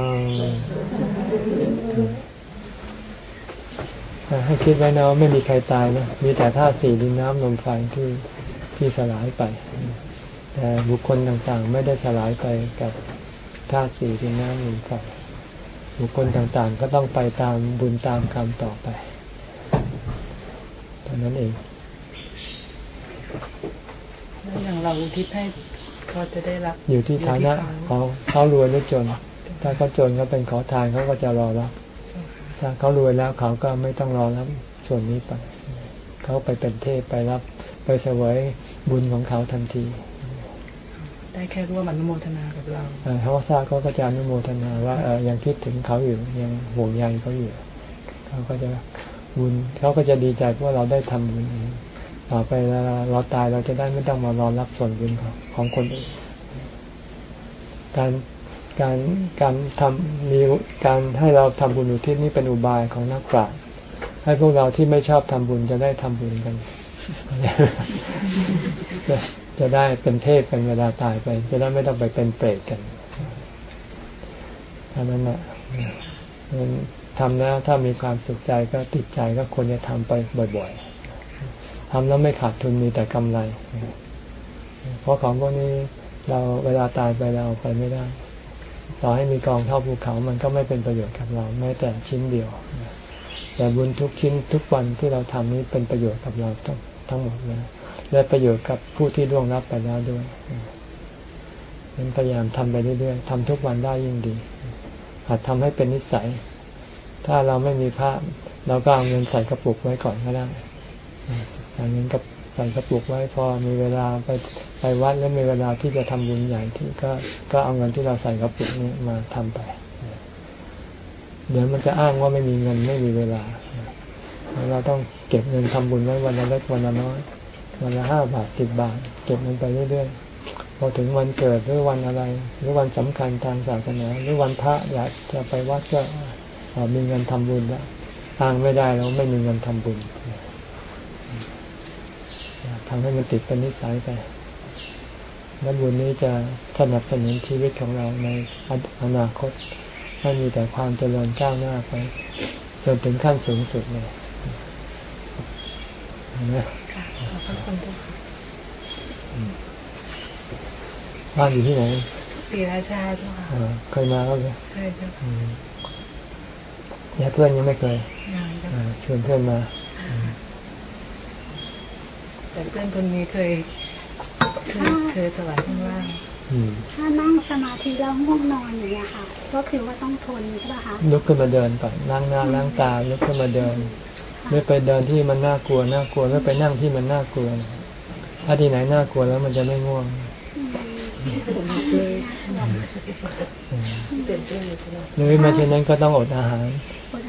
ให้คิดไว้นะว่าไม่มีใครตายนะ มีแต่ธาตุสี่ดินน้ำลมไฟที่ที่สลายไป แต่บุคคลต่างๆ ไม่ได้สลายไปกับธาตุสี่ดินน้ำลมไฟบุคคลต่างๆ ก็ต้องไปตามบุญตามกรรมต่อไปเท่านั้นเอง อย่างเราอุทิศให้เขาจะได้รับ อยู่ที่ฐานะอยู่ที่เขาเขารวยหรือจน ถ้าเขาจนเขาเป็นขอทานเขาก็จะรอรับถ้าเขารวยแล้วเขาก็ไม่ต้องรอรับส่วนนี้ไปเขาไปเป็นเทพไปรับไปเสวยบุญของเขาทันที ได้แค่ร่วมอนุโมทนากับเราเอ่อเขาทราบเขาก็จะอนุโมทนาว่าเออยังคิดถึงเขาอยู่ยังห่วงใยเขาอยู่เขาก็จะบุญเขาก็จะดีใจเพราะเราได้ทำบุญเอง ต่อไปเวลาเราตายเราจะได้ไม่ต้องมารอรับส่วนบุญของของคนอื่นการการการทำมีการให้เราทำบุญอุทิศนี่เป็นอุบายของนักปราชญ์ให้พวกเราที่ไม่ชอบทำบุญจะได้ทำบุญกัน จะจะได้เป็นเทพเป็นเวลาตายไป จะได้ไม่ต้องไปเป็นเปรตกันเท่านั้นแหละทำแล้วถ้ามีความสุขใจก็ติดใจก็ควรจะทำไปบ่อย ๆ ทำแล้วไม่ขาดทุนมีแต่กำไร เพราะของพวกนี้เราเวลาตายไปเราเอาไปไม่ได้ ต่อให้มีกองเท่าภูเขา มันก็ไม่เป็นประโยชน์กับเราแม้แต่ชิ้นเดียว แต่บุญทุกชิ้นทุกวันที่เราทำนี้เป็นประโยชน์กับเราทั้งทั้งหมดเลยและประโยชน์กับผู้ที่ล่วงรับไปแล้วด้วยเป็นพยายามทำไปเรื่อยๆทำทุกวันได้ยิ่งดีหัดทำให้เป็นนิสัย ถ้าเราไม่มีพระเราก็เอาเงินใส่กระปุกไว้ก่อนก็ได้ ใส่เงินกับใส่กระปุกไว้พอมีเวลาไปไปวัดแล้วมีเวลาที่จะทำบุญใหญ่ที่ก็ก็เอาเงินที่เราใส่กระปุกนี้มาทำไป เดี๋ยวมันจะอ้างว่าไม่มีเงินไม่มีเวลาเราต้องเก็บเงินทำบุญไว้วันละเล็กวันละน้อยวันละห้าบาทสิบบาท เก็บมันไปเรื่อยๆพอถึงวันเกิดหรือวันอะไร หรือวันสำคัญทางศาสนาหรือวันพระอยากจะไปวัดก็มีเงินทำบุญแล้วอ้างไม่ได้แล้วไม่มีเงินทำบุญ ทำให้มันติดเป็นนิสัยไปแล้วบุญนี้จะสนับสนุนชีวิตของเราในอนาคตให้มีแต่ความเจริญก้าวหน้าไปจนถึงขั้นสูงสุดเลยนะค่ะขอบพระคุณทุกคนบ้านอยู่ที่ไหนศรีราชาเจ้าค่ะอ่าเคยมาแล้วเลยเคยเจ้าอืมแต่เพื่อนยังไม่เคยงานเจ้าอ่าชวนเพื่อนมา แต่เพื่อนคนนี้เคยเคยเคยถวายข้างล่างอืมถ้านั่งสมาธิแล้วง่วงนอนอย่างเงี้ยค่ะ ก็คือว่าต้องทนใช่ป่ะคะลุกขึ้นมาเดินก่อนล้างหน้าล้างตาลุกขึ้นมาเดินไม่ไปเดินที่มันน่ากลัวน่ากลัวไม่ไปนั่งที่มันน่ากลัวถ้าที่ไหนน่ากลัวแล้วมันจะไม่ง่วงหรือไม่เช่นนั้นก็ต้องอดอาหาร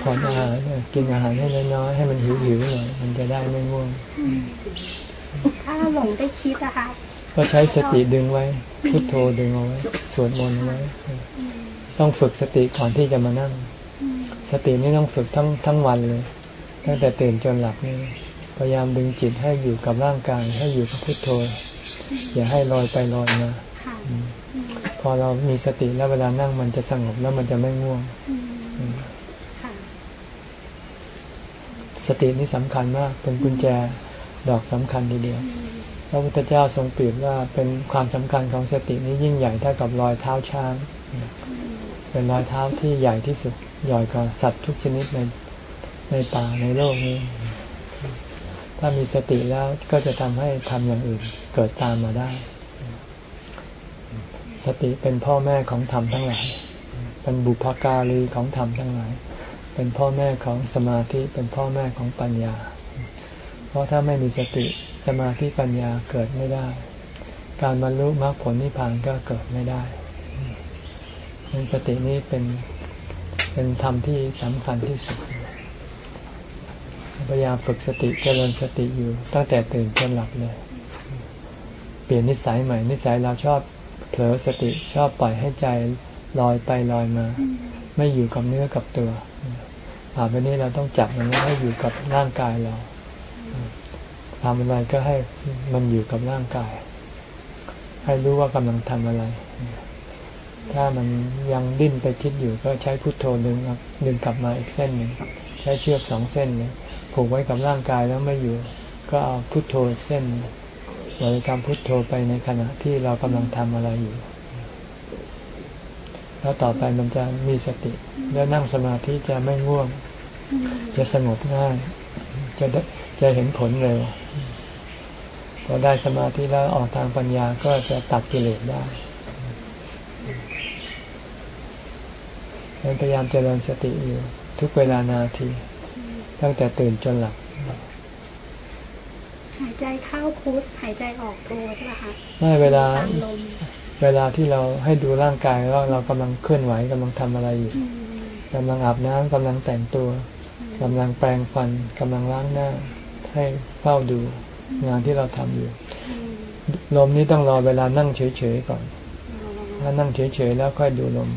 ผ่อนอาหารเนี่ยกินอาหารให้น้อยๆให้มันหิวๆหน่อยมันจะได้ไม่ง่วง ถ้าเราหลงได้คิดอะค่ะก็ใช้สติดึงไว้ พุทโธดึงเอาไว้ สวดมนต์เอาไว้ ต้องฝึกสติก่อนที่จะมานั่ง สตินี่ต้องฝึกทั้งทั้งวันเลย ตั้งแต่ตื่นจนหลับนี่ พยายามดึงจิตให้อยู่กับร่างกาย ให้อยู่กับพุทโธ อย่าให้ลอยไปลอยมาค่ะอืมพอเรามีสติแล้วเวลานั่งมันจะสงบแล้วมันจะไม่ง่วงอืมค่ะสตินี่สำคัญมากเป็นกุญแจ ดอกสำคัญทีเดียวพระพุทธเจ้าทรงเปรียบว่าเป็นความสำคัญของสตินี้ยิ่งใหญ่เท่ากับรอยเท้าช้าง เป็นรอยเท้าที่ใหญ่ที่สุดใหญ่กว่าสัตว์ทุกชนิดในในป่าในโลกนี้ ถ้ามีสติแล้วก็จะทำให้ทำอย่างอื่นเกิดตามมาได้ สติเป็นพ่อแม่ของธรรมทั้งหลาย เป็นบุพการีของธรรมทั้งหลาย เป็นพ่อแม่ของสมาธิ เป็นพ่อแม่ของปัญญา เพราะถ้าไม่มีสติสมาธิปัญญาเกิดไม่ได้ การบรรลุมรรคผลนิพพานก็เกิดไม่ได้นั้นสตินี้เป็นเป็นธรรมที่สำคัญที่สุดพยายามฝึกสติเจริญสติอยู่ตั้งแต่ตื่นจนหลับเลยเปลี่ยนนิสัยใหม่ นิสัยเราชอบเผลอสติชอบปล่อยให้ใจลอยไปลอยมา ไม่อยู่กับเนื้อกับตัวต่อไปนี้เราต้องจับมันให้อยู่กับร่างกายเรา ทำอะไรก็ให้มันอยู่กับร่างกาย ให้รู้ว่ากำลังทำอะไร ถ้ามันยังดิ้นไปคิดอยู่ก็ใช้พุทโธดึงดึงกลับมาอีกเส้นหนึ่งใช้เชือกสองเส้นเนี่ยผูกไว้กับร่างกายแล้วไม่อยู่ ก็เอาพุทโธอีกเส้นบริกรรมพุทโธไปในขณะที่เรากำลังทำอะไรอยู่ แล้วต่อไปมันจะมีสติ แล้วนั่งสมาธิจะไม่ง่วง จะสงบง่ายจะจะเห็นผลเร็ว พอได้สมาธิแล้วออกทางปัญญาก็จะตัดกิเลสได้พยายามเจริญสติอยู่ ทุกเวลานาที ตั้งแต่ตื่นจนหลับหายใจเข้าพุทหายใจออกโทใช่ไหมคะไม่เวลาเวลาที่เราให้ดูร่างกายว่าเรากำลังเคลื่อนไหวกำลังทำอะไรอยู่กำลังอาบน้ำกำลังแต่งตัวกำลังแปรงฟันกำลังล้างหน้า ให้เฝ้าดู งานที่เราทำอยู่ ลมนี้ต้องรอเวลานั่งเฉยๆก่อน ถ้านั่งเฉยๆแล้วค่อยดูลม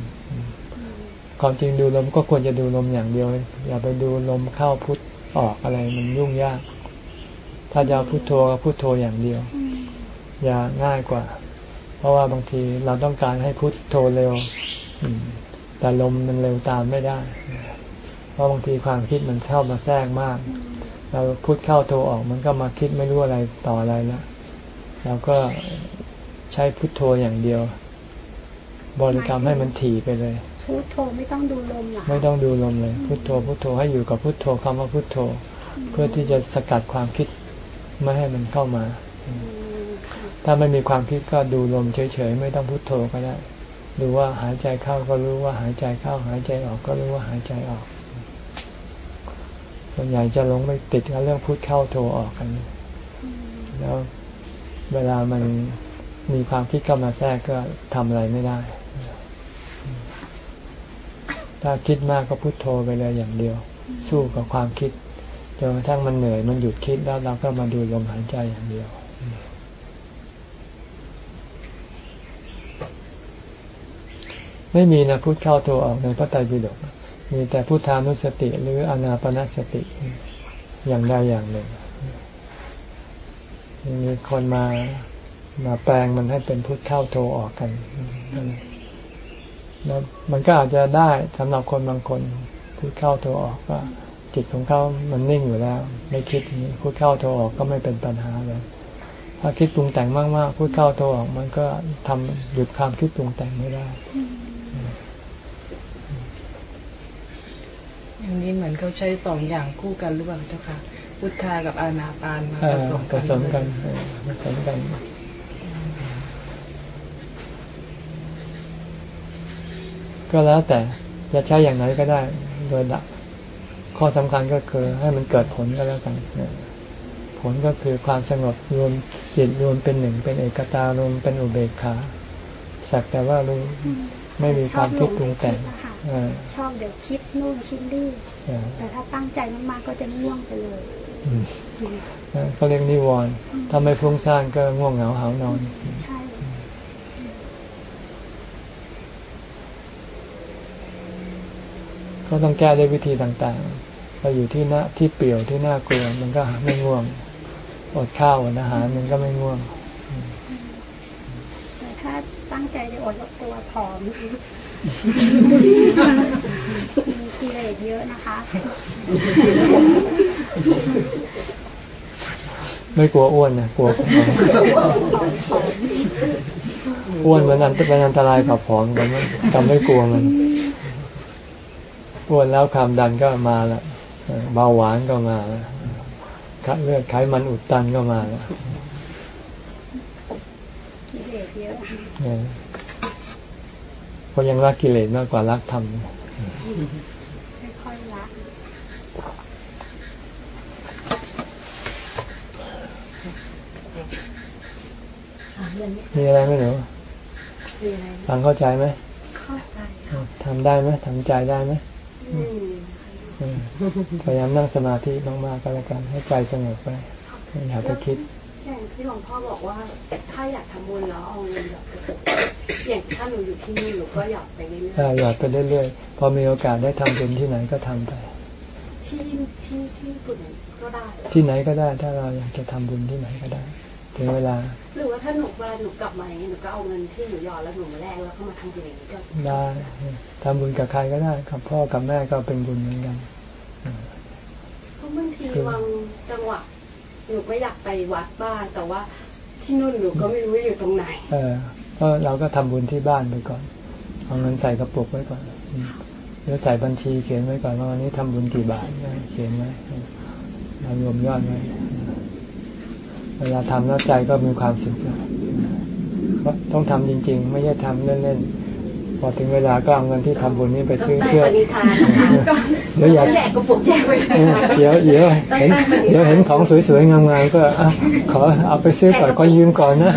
ความจริงดูลมก็ควรจะดูลมอย่างเดียว อย่าไปดูลมเข้าพุทออกอะไรมันยุ่งยาก ถ้าจะพุทโธก็พุทโธอย่างเดียว อย่าง่ายกว่า เพราะว่าบางทีเราต้องการให้พุทโธเร็วแต่ลมมันเร็วตามไม่ได้ เพราะบางทีความคิดมันเข้ามาแทรกมาก เราพุทเข้าโธออกมันก็มาคิดไม่รู้อะไรต่ออะไรแล้วเราก็ใช้พุทโธอย่างเดียว บริกรรมให้มันถี่ไปเลย พุทโธไม่ต้องดูลมหรอไม่ต้องดูลมเลย พุทโธพุทโธให้อยู่กับพุทโธคำว่าพุทโธ เพื่อที่จะสกัดความคิดไม่ให้มันเข้ามา ถ้าไม่มีความคิดก็ดูลมเฉยๆไม่ต้องพุทโธก็ได้ ดูว่าหายใจเข้าก็รู้ว่าหายใจเข้า หายใจออกก็รู้ว่าหายใจออก ส่วนใหญ่จะลงไปติดกับเรื่องพุทเข้าโธออกกัน แล้วเวลามันมีความคิดเข้ามาแทรกก็ทำอะไรไม่ได้ ถ้าคิดมากก็พุโทโธไปเลยอย่างเดียว สู้กับความคิดจนกระทั่งมันเหนื่อยมันหยุดคิดแล้วเราก็มาดูลมหายใจอย่างเดียวไม่มีนะพุทเข้าโทออกในพระไตรปิฎก มีแต่พุทธานุสติหรืออนาปนสติอย่างใดอย่างหนึ่งมีคนมามาแปลงมันให้เป็นพุทธเข้าโทออกกันแล้วมันก็อาจจะได้สำหรับคนบางคนพูดเข้าโทรออกก็จิตของเขามันนิ่งอยู่แล้ว ไม่คิดนี้พูดเข้าโทรออกก็ไม่เป็นปัญหาเลยถ้าคิดปรุงแต่งมากๆพูดเข้าโทรออก มันก็ทำหยุดความคิดปรุงแต่งไม่ได้ อย่างนี้เหมือนเขาใช้สองอย่างคู่กันหรือเปล่าเจ้าค่ะพุทธากับอานาปานมาผสมกันผสมกันผสมกันก็แล้วแต่จะใช้อย่างไหนก็ได้โดยหลักข้อสำคัญก็คือให้มันเกิดผลก็แล้วกันผลก็คือความสงบรวมจิตรวมเป็นหนึ่งเป็นเอกตารวมเป็นอุเบกขา สักแต่ว่ารู้ไม่มีความคิดปรุงแต่ง ชอบเดี๋ยวคิดนู่นคิดนี่แต่ถ้าตั้งใจมากๆก็จะง่วงไปเลยเขาเรียกนิวรณ์ถ้าไม่ฟุ้งซ่านก็ง่วงเหงาหานอนใช่ก็ต้องแก้ด้วยวิธีต่างๆเราอยู่ที่หน้าที่เปี่ยวที่น่ากลัวมันก็ไม่ง่วง อดข้าวอดอาหารมันก็ไม่ง่วงแต่ถ้าตั้งใจจะอดตัวผอม มีกิเลสเยอะนะคะ ไม่กลัวอ้วนนะกลัวผอมอ้วนมันอันเป็นอันตรายกับผอมกันมันจำไม่กลัวมันอ้วนแล้วความดันก็มาละเบาหวานก็มาละเลือดไขมันอุดตันก็มาละกิเลสเยอะ เพราะยังรักกิเลสมากกว่ารักธรรมไม่ค่อยรักมีอะไรไหมหนูฟังเข้าใจไหมเข้าใจทำได้ไหมทำใจได้ไหมอืมอืมพยายามนั่งสมาธิมากๆก็แล้วกันให้ใจสงบไปอย่าไปคิด อย่างที่หลวงพ่อบอกว่า ถ้าอยากทำบุญแล้วเอาเงินหยอดไปอย่างถ้าหนูอยู่ที่นี่หนูก็หยอดไปเรื่อยถ้าหยอดไปเรื่อยๆพอมีโอกาสได้ทำบุญที่ไหนก็ทำไปๆที่ที่ที่ฝุ่นก็ได้ ที่ไหนก็ได้ ถ้าเราอยากจะทำบุญที่ไหนก็ได้ถึงเวลา หรือว่าถ้าหนูเวลาหนูกลับมาอย่างเงี้ยหนูก็เอาเงินที่หนูหยอดแล้วหนูมาแลกแล้วก็มาทำบุญอย่างนี้ก็ได้ทำบุญกับใครก็ได้กับพ่อกับแม่ก็เป็นบุญเหมือนกันเพราะบางทีบางจังหวะ หนูก็อยากไปวัดบ้างแต่ว่าที่นู่นหนูก็ไม่รู้ว่าอยู่ตรงไหน เออก็เราก็ทำบุญที่บ้านไปก่อนเอาเงินใส่กระปุกไว้ก่อนเดี๋ยวใส่บัญชีเขียนไว้ก่อนว่าวันนี้ทำบุญกี่บาทเขียนไว้เรารวมยอดไว้เวลาทำแล้วใจก็มีความสุขนะเพราต้องทำจริง ๆ ไม่ใช่ทำเล่นๆ พอถึงเวลาก็เอาเงินที่ทำบุญนี้ไปต้องซื้อได้เสื้อปณิธานนะคะก็เดี๋ยวอยากแหลกกระปุกแยกไปเลยเออนะเดี๋ยวเดี๋ยวเห็นเดี๋ยวเห็นของสวยๆงามๆก็อะขอเอาไปซื้อก่อนก็ยืมก่อนนะ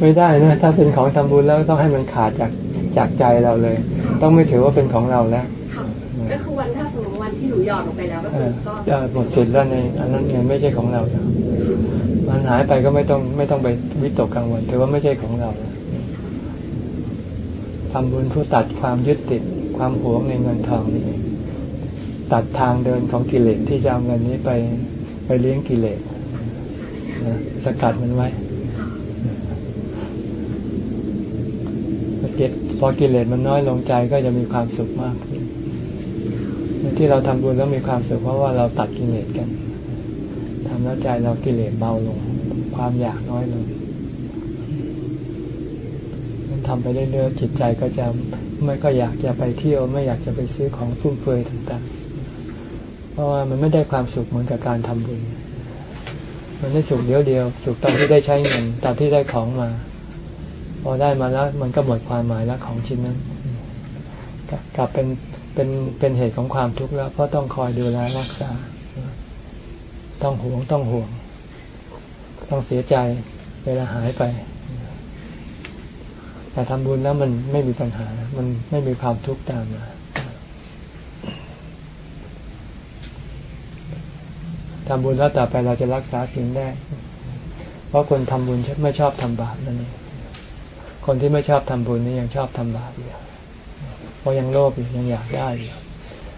ไม่ได้นะ ถ้าเป็นของทำบุญแล้วต้องให้มันขาดจากจากใจเราเลย ต้องไม่ถือว่าเป็นของเราแล้วค่ะก็คือวันถ้าสมมติวันที่หนูหยอดลงไปแล้วก็เอคืออก็เออหมดสิทธิ์แล้วในอันนั้นเงินไม่ใช่ของเราแล้วมันหายไปก็ไม่ต้องไม่ต้องไปวิตกกังวลถือว่าไม่ใช่ของเราแล้ว ทำบุญเพื่อตัดความยึดติดความหวงในเงินทองนี่เองตัดทางเดินของกิเลสที่จะเอาเงินนี้ไปไปเลี้ยงกิเลสนะสกัดมันไว้เก็บพอกิเลสมันน้อยลงใจก็จะมีความสุขมากขึ้นที่เราทำบุญแล้วมีความสุขเพราะว่าเราตัดกิเลสกันทำแล้วใจเรากิเลสเบาลง ความอยากน้อยลง ทำไปเรื่อยๆจิตใจก็จะไม่ก็อยากจะไปเที่ยว ไม่อยากจะไปซื้อของฟุ่มเฟือยต่างๆ เพราะว่ามันไม่ได้ความสุขเหมือนกับการทำบุญ มันได้สุขเดียวเดียวสุขตอนที่ได้ใช้เงินตอนที่ได้ของมา พอได้มาแล้วมันก็หมดความหมายแล้วของชิ้นนั้นกลับเป็นเป็นเป็นเหตุของความทุกข์แล้ว เพราะต้องคอยดูแลรักษา ต้องห่วงต้องห่วง ต้องเสียใจเวลาหายไป แต่ทำบุญแล้วมันไม่มีปัญหา มันไม่มีความทุกข์ตามมาทำบุญแล้วต่อไปเราจะรักษาสิ่งได้ เพราะคนทำบุญไม่ชอบทำบาปนั่นเองคนที่ไม่ชอบทำบุญนี่ยังชอบทำบาปอยู่เพราะยังโลภอยู่ยังอยากได้อยู่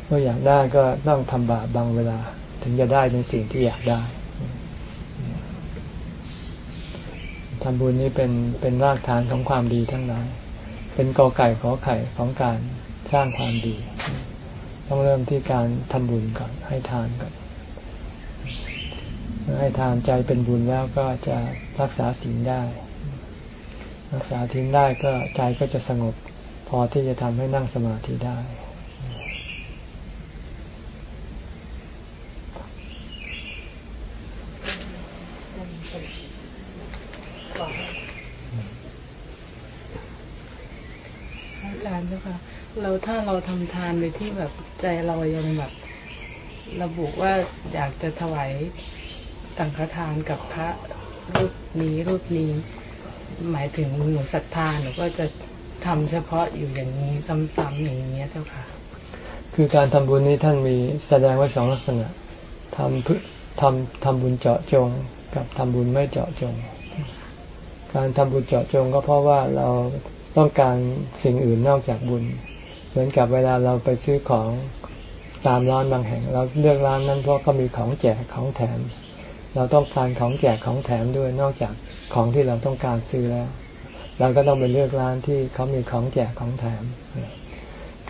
เมื่ออยากได้ก็ต้องทำบาปบางเวลา ถึงจะได้ในสิ่งที่อยากได้ ทำบุญนี้เป็นเป็นรากฐานของความดีทั้งนั้นเป็นกอไก่ขอไข่ของการสร้างความดี ต้องเริ่มที่การทำบุญก่อน ให้ทานก่อนให้ทานใจเป็นบุญแล้วก็จะรักษาศีลได้ รักษาทิ้งได้ก็ใจก็จะสงบ พอที่จะทำให้นั่งสมาธิได้ อาจารย์เจ้าค่ะ เราถ้าเราทำทานโดยที่แบบใจเรายังแบบระบุว่าอยากจะถวายสังฆทานกับพระรูปนี้รูปนี้ หมายถึงหนูศรัทธาหนูก็จะทำเฉพาะอยู่อย่างนี้ซ้ำๆอย่างนี้เจ้าค่ะ คือการทำบุญนี้ท่านมีแสดงไว้สองลักษณะทำเพื่อทำทำบุญเจาะจง กับทำบุญไม่เจาะจง การทำบุญเจาะจงก็เพราะว่าเราต้องการสิ่งอื่นนอกจากบุญ เหมือนกับเวลาเราไปซื้อของตามร้านบางแห่ง เราเลือกร้านนั้นเพราะเขามีของแจกของแถม เราต้องการของแจกของแถมด้วยนอกจากของที่เราต้องการซื้อแล้ว เราก็ต้องไปเลือกร้านที่เขามีของแจกของแถม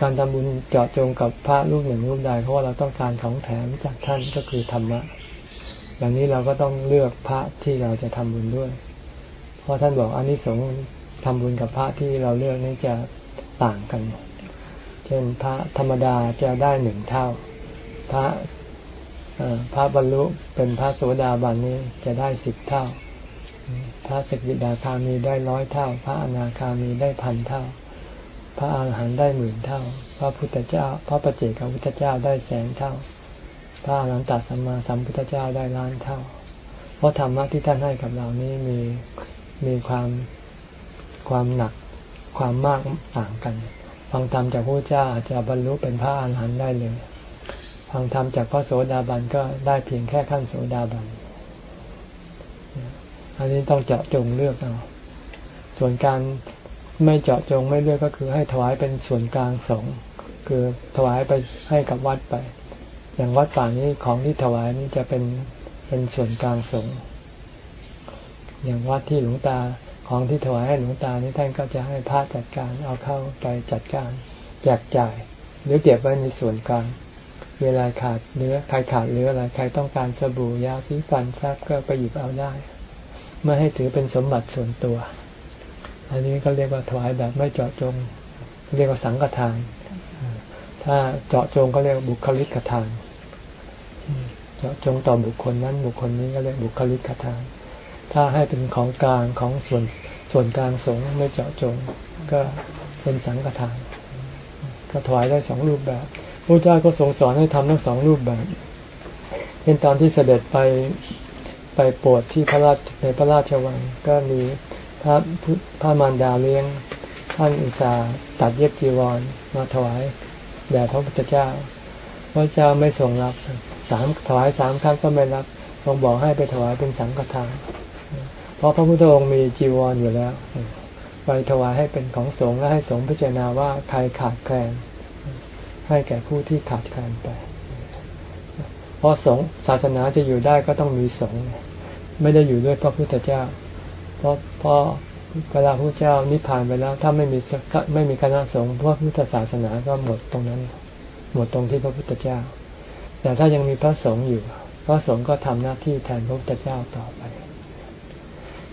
การทำบุญเจาะจงกับพระรูปหนึ่งรูปใดเพราะว่าเราต้องการของแถมจากท่านก็คือธรรมะอย่างนี้เราก็ต้องเลือกพระที่เราจะทำบุญด้วย เพราะท่านบอกอันนี้สงส์ทำบุญกับพระที่เราเลือกนี้จะต่างกัน เช่นพระธรรมดาจะได้หนึ่งเท่า พระพระบรรลุเป็นพระโสดาบันนี้จะได้สิบเท่า พระสกิดาคามีได้ร้อยเท่า พระอนาคามีได้พันเท่า พระอาหารหันต์ได้หมื่นเท่า พระพุทธเจ้า พระปเจกพุทธเจ้าได้แสนเท่า พระอรหันตสัมมาสัมพุทธเจ้าได้ล้านเท่า เพราะธรรมะที่ท่านให้กับเรานี้มีมีความความหนักความมากต่างกัน ฟังธรรมจากพระเจ้าอาจจะบรรลุเป็นพระอาหารหันต์ได้เลย ฟังธรรมจากพระโสดาบันก็ได้เพียงแค่ขั้นโสดาบัน อันนี้ต้องเจาะจงเลือกเอาส่วนการไม่เจาะจงไม่เลือกก็คือให้ถวายเป็นส่วนกลางสงคือถวายไปให้กับวัดไป อย่างวัดป่านี้ของที่ถวายนี้จะเป็นเป็นส่วนกลางสงอย่างวัดที่หลวงตา ของที่ถวายให้หลวงตานี้ท่านก็จะให้พระจัดการเอาเข้าไปจัดการแจกจ่าย หรือเก็บไว้ในส่วนกลางเวลาขาดเนื้อใครขาดเนื้ออะไรใครต้องการสบู่ยาสีฟันครับก็ไปหยิบเอาได้ ไม่ให้ถือเป็นสมบัติส่วนตัว อันนี้ก็เรียกว่าถวายแบบไม่เจาะจง เรียกว่าสังฆทาน ถ้าเจาะจงก็เรียกบุคลิกทานเจาะจงต่อบุคคลนั้นบุคคลนี้ก็เรียกบุคลิกทาน ถ้าให้เป็นของกลางของส่วน ส่วนกลางสงไม่เจาะจง ก็เป็นสังฆทาน ก็ถวายได้สองรูปแบบพระเจ้าก็ทรงสอนให้ทำทั้งสองรูปแบบเช่นตอนที่เสด็จไปไปโปรดที่พระราชในพระราชวังก็มีพระพระมารดาเลี้ยงท่านอุตสาตัดเย็บจีวรมาถวายแด่พระพุทธเจ้า พระเจ้าไม่ทรงรับสามถวายสามครั้งก็ไม่รับทรงบอกให้ไปถวายเป็นสังฆทาน เพราะพระพุทธองค์มีจีวรออยู่แล้วไปถวายให้เป็นของสงฆ์และให้สงฆ์พิจารณาว่าใครขาดแคลนให้แก่ผู้ที่ขาดแคลนไป เพราะสงศาสนาจะอยู่ได้ก็ต้องมีสงฆ์ไม่ได้อยู่ด้วยพระพุทธเจ้า เพราะเพราะเวลาพระเจ้านิพพานไปแล้ว ถ้าไม่มีไม่มีคณะสงฆ์พระพุทธศาสนาก็หมดตรงนั้น หมดตรงที่พระพุทธเจ้า แต่ถ้ายังมีพระสงฆ์อยู่ พระสงฆ์ก็ทำหน้าที่แทนพระพุทธเจ้าต่อไป